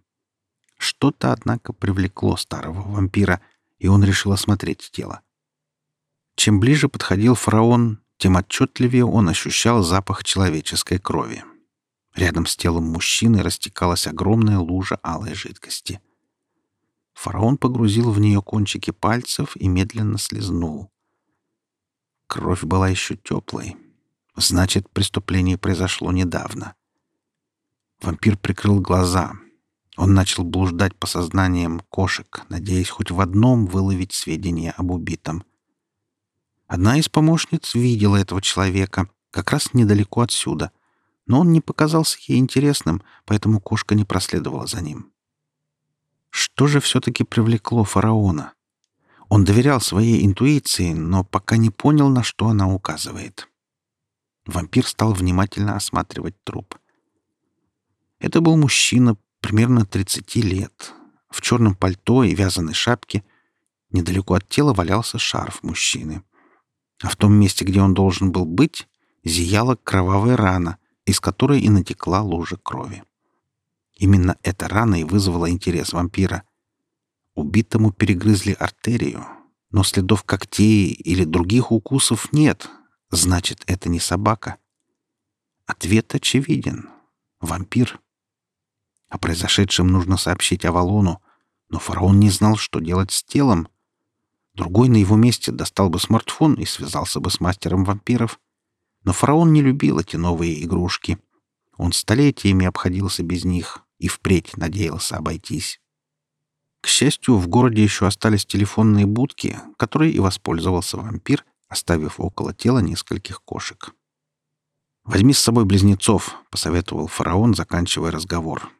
Что-то, однако, привлекло старого вампира, и он решил осмотреть тело. Чем ближе подходил фараон, тем отчетливее он ощущал запах человеческой крови. Рядом с телом мужчины растекалась огромная лужа алой жидкости. Фараон погрузил в нее кончики пальцев и медленно слезнул. Кровь была еще теплой. Значит, преступление произошло недавно. Вампир прикрыл глаза, он начал блуждать по сознаниям кошек, надеясь хоть в одном выловить сведения об убитом. Одна из помощниц видела этого человека, как раз недалеко отсюда, но он не показался ей интересным, поэтому кошка не проследовала за ним. Что же все-таки привлекло фараона? Он доверял своей интуиции, но пока не понял, на что она указывает. Вампир стал внимательно осматривать труп. Это был мужчина примерно 30 лет. В черном пальто и вязаной шапке недалеко от тела валялся шарф мужчины. А в том месте, где он должен был быть, зияла кровавая рана, из которой и натекла лужа крови. Именно эта рана и вызвала интерес вампира. Убитому перегрызли артерию, но следов когтей или других укусов нет. Значит, это не собака. Ответ очевиден. Вампир. О произошедшем нужно сообщить Авалону, но фараон не знал, что делать с телом. Другой на его месте достал бы смартфон и связался бы с мастером вампиров. Но фараон не любил эти новые игрушки. Он столетиями обходился без них и впредь надеялся обойтись. К счастью, в городе еще остались телефонные будки, которые и воспользовался вампир, оставив около тела нескольких кошек. «Возьми с собой близнецов», — посоветовал фараон, заканчивая разговор.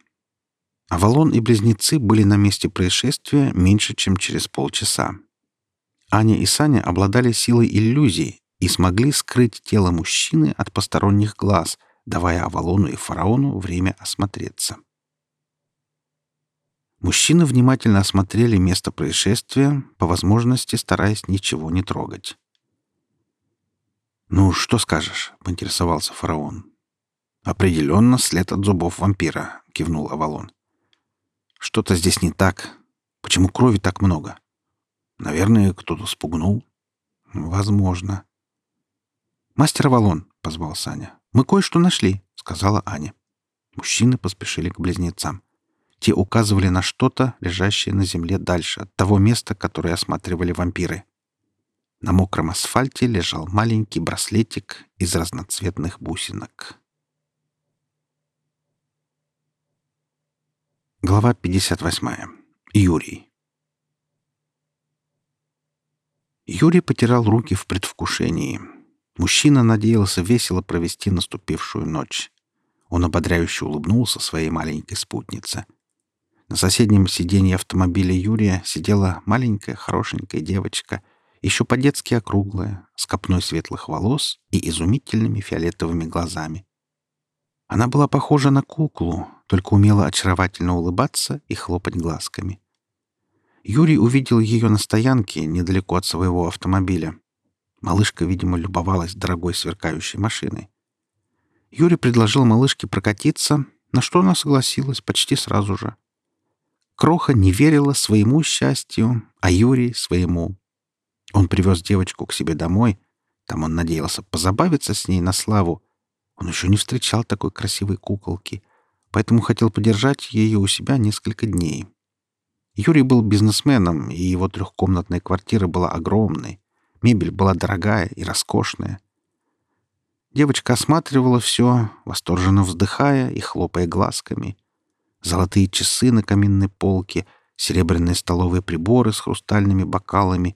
Авалон и близнецы были на месте происшествия меньше, чем через полчаса. Аня и Саня обладали силой иллюзий и смогли скрыть тело мужчины от посторонних глаз, давая Авалону и фараону время осмотреться. Мужчины внимательно осмотрели место происшествия, по возможности стараясь ничего не трогать. «Ну, что скажешь?» — поинтересовался фараон. «Определенно след от зубов вампира», — кивнул Авалон. Что-то здесь не так. Почему крови так много? Наверное, кто-то спугнул. Возможно. «Мастер Авалон», — позвал Саня. «Мы кое-что нашли», — сказала Аня. Мужчины поспешили к близнецам. Те указывали на что-то, лежащее на земле дальше от того места, которое осматривали вампиры. На мокром асфальте лежал маленький браслетик из разноцветных бусинок. Глава 58. Юрий. Юрий потирал руки в предвкушении. Мужчина надеялся весело провести наступившую ночь. Он ободряюще улыбнулся своей маленькой спутнице. На соседнем сиденье автомобиля Юрия сидела маленькая хорошенькая девочка, еще по-детски округлая, с копной светлых волос и изумительными фиолетовыми глазами. Она была похожа на куклу, только умела очаровательно улыбаться и хлопать глазками. Юрий увидел ее на стоянке недалеко от своего автомобиля. Малышка, видимо, любовалась дорогой сверкающей машиной. Юрий предложил малышке прокатиться, на что она согласилась почти сразу же. Кроха не верила своему счастью, а Юрий — своему. Он привез девочку к себе домой. Там он надеялся позабавиться с ней на славу. Он еще не встречал такой красивой куколки — поэтому хотел подержать ее у себя несколько дней. Юрий был бизнесменом, и его трехкомнатная квартира была огромной. Мебель была дорогая и роскошная. Девочка осматривала все, восторженно вздыхая и хлопая глазками. Золотые часы на каминной полке, серебряные столовые приборы с хрустальными бокалами,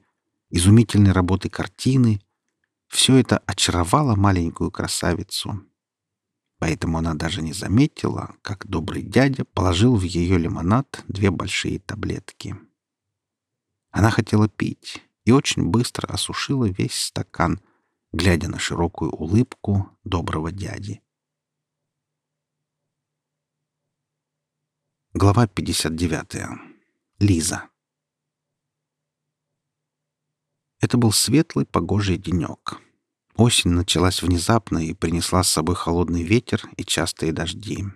изумительной работы картины — все это очаровало маленькую красавицу. Поэтому она даже не заметила, как добрый дядя положил в ее лимонад две большие таблетки. Она хотела пить и очень быстро осушила весь стакан, глядя на широкую улыбку доброго дяди. Глава 59. Лиза. Это был светлый погожий денек. Осень началась внезапно и принесла с собой холодный ветер и частые дожди.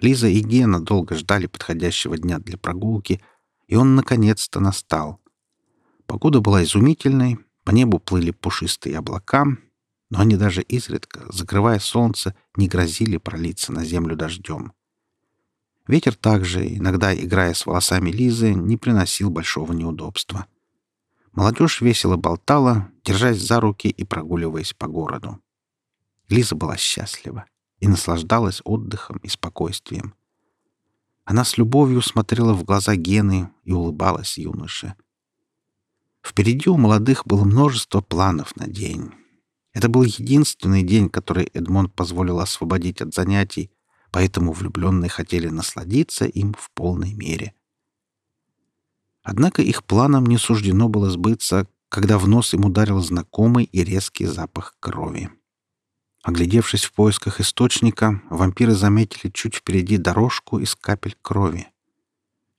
Лиза и Гена долго ждали подходящего дня для прогулки, и он наконец-то настал. Погода была изумительной, по небу плыли пушистые облака, но они даже изредка, закрывая солнце, не грозили пролиться на землю дождем. Ветер также, иногда играя с волосами Лизы, не приносил большого неудобства. Молодежь весело болтала, держась за руки и прогуливаясь по городу. Лиза была счастлива и наслаждалась отдыхом и спокойствием. Она с любовью смотрела в глаза Гены и улыбалась юноше — Впереди у молодых было множество планов на день. Это был единственный день, который Эдмонд позволил освободить от занятий, поэтому влюбленные хотели насладиться им в полной мере. Однако их планам не суждено было сбыться, когда в нос им ударил знакомый и резкий запах крови. Оглядевшись в поисках источника, вампиры заметили чуть впереди дорожку из капель крови.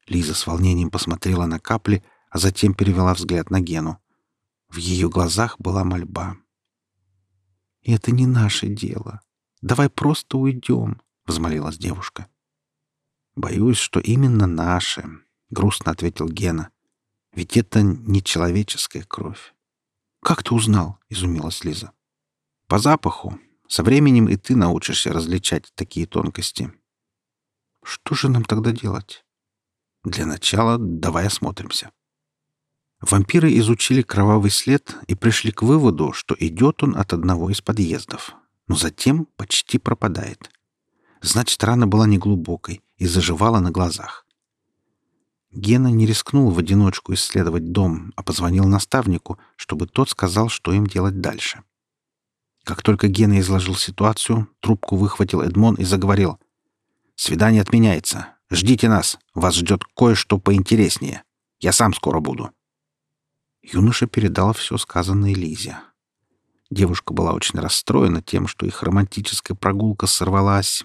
Лиза с волнением посмотрела на капли, а затем перевела взгляд на Гену. В ее глазах была мольба. «Это не наше дело. Давай просто уйдем», — взмолилась девушка. «Боюсь, что именно наше», — грустно ответил Гена. «Ведь это не человеческая кровь». «Как ты узнал?» — изумилась Лиза. «По запаху. Со временем и ты научишься различать такие тонкости». «Что же нам тогда делать?» «Для начала давай осмотримся». Вампиры изучили кровавый след и пришли к выводу, что идет он от одного из подъездов, но затем почти пропадает. Значит, рана была неглубокой и заживала на глазах. Гена не рискнул в одиночку исследовать дом, а позвонил наставнику, чтобы тот сказал, что им делать дальше. Как только Гена изложил ситуацию, трубку выхватил Эдмон и заговорил. «Свидание отменяется. Ждите нас. Вас ждет кое-что поинтереснее. Я сам скоро буду». Юноша передал все сказанное Лизе. Девушка была очень расстроена тем, что их романтическая прогулка сорвалась,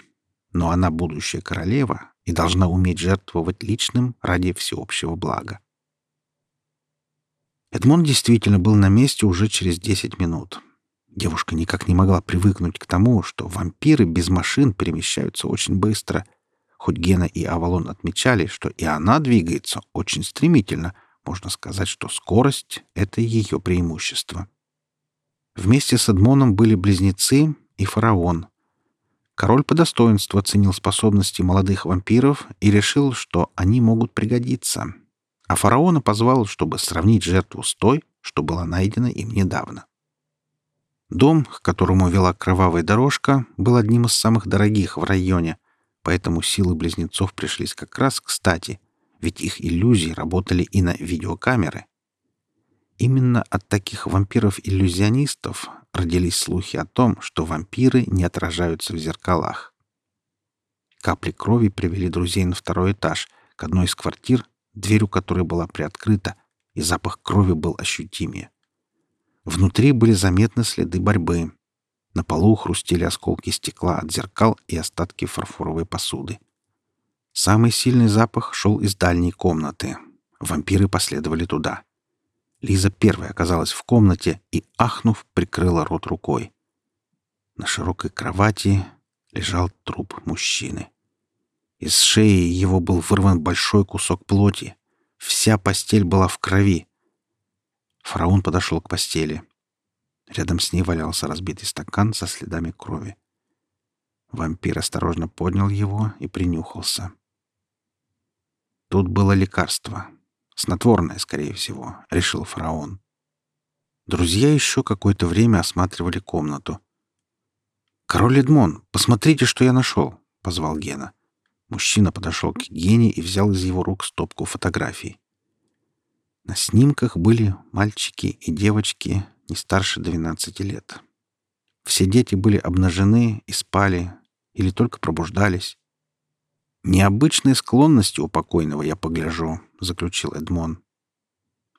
но она будущая королева и должна уметь жертвовать личным ради всеобщего блага. Эдмон действительно был на месте уже через десять минут. Девушка никак не могла привыкнуть к тому, что вампиры без машин перемещаются очень быстро. Хоть Гена и Авалон отмечали, что и она двигается очень стремительно — можно сказать, что скорость — это ее преимущество. Вместе с Эдмоном были близнецы и фараон. Король по достоинству оценил способности молодых вампиров и решил, что они могут пригодиться. А фараона позвал, чтобы сравнить жертву с той, что была найдена им недавно. Дом, к которому вела кровавая дорожка, был одним из самых дорогих в районе, поэтому силы близнецов пришлись как раз кстати — ведь их иллюзии работали и на видеокамеры. Именно от таких вампиров-иллюзионистов родились слухи о том, что вампиры не отражаются в зеркалах. Капли крови привели друзей на второй этаж, к одной из квартир, дверь у которой была приоткрыта, и запах крови был ощутимее. Внутри были заметны следы борьбы. На полу хрустели осколки стекла от зеркал и остатки фарфоровой посуды. Самый сильный запах шел из дальней комнаты. Вампиры последовали туда. Лиза первая оказалась в комнате и, ахнув, прикрыла рот рукой. На широкой кровати лежал труп мужчины. Из шеи его был вырван большой кусок плоти. Вся постель была в крови. Фараон подошел к постели. Рядом с ней валялся разбитый стакан со следами крови. Вампир осторожно поднял его и принюхался. Тут было лекарство. Снотворное, скорее всего, решил фараон. Друзья еще какое-то время осматривали комнату. «Король Эдмон, посмотрите, что я нашел!» — позвал Гена. Мужчина подошел к Гене и взял из его рук стопку фотографий. На снимках были мальчики и девочки не старше 12 лет. Все дети были обнажены и спали, или только пробуждались. «Необычные склонности у покойного, я погляжу», — заключил Эдмон.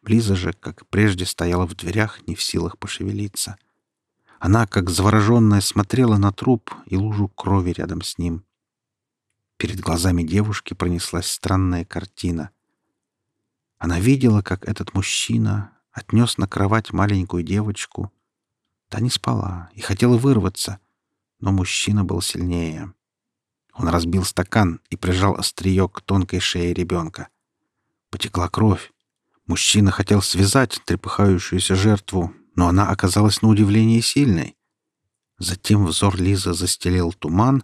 Лиза же, как прежде, стояла в дверях, не в силах пошевелиться. Она, как завороженная, смотрела на труп и лужу крови рядом с ним. Перед глазами девушки пронеслась странная картина. Она видела, как этот мужчина отнес на кровать маленькую девочку. Та не спала и хотела вырваться, но мужчина был сильнее. Он разбил стакан и прижал острие к тонкой шее ребенка. Потекла кровь. Мужчина хотел связать трепыхающуюся жертву, но она оказалась на удивление сильной. Затем взор Лизы застелил туман.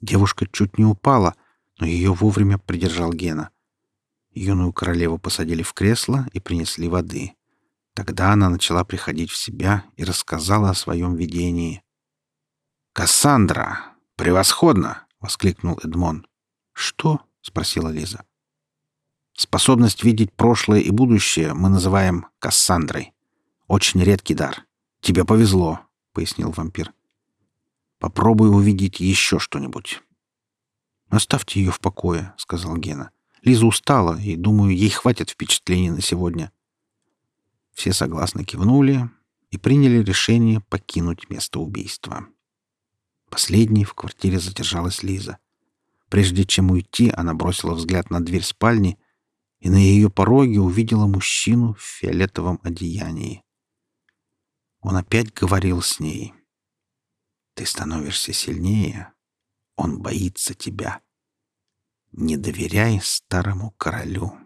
Девушка чуть не упала, но ее вовремя придержал Гена. Юную королеву посадили в кресло и принесли воды. Тогда она начала приходить в себя и рассказала о своем видении. «Кассандра! Превосходно!» — воскликнул Эдмон. «Что?» — спросила Лиза. Способность видеть прошлое и будущее мы называем Кассандрой. Очень редкий дар. Тебе повезло, пояснил вампир. Попробуй увидеть еще что-нибудь. Оставьте ее в покое, сказал Гена. Лиза устала, и, думаю, ей хватит впечатлений на сегодня. Все согласно кивнули и приняли решение покинуть место убийства. Последней в квартире задержалась Лиза. Прежде чем уйти, она бросила взгляд на дверь спальни и на ее пороге увидела мужчину в фиолетовом одеянии. Он опять говорил с ней. «Ты становишься сильнее. Он боится тебя. Не доверяй старому королю».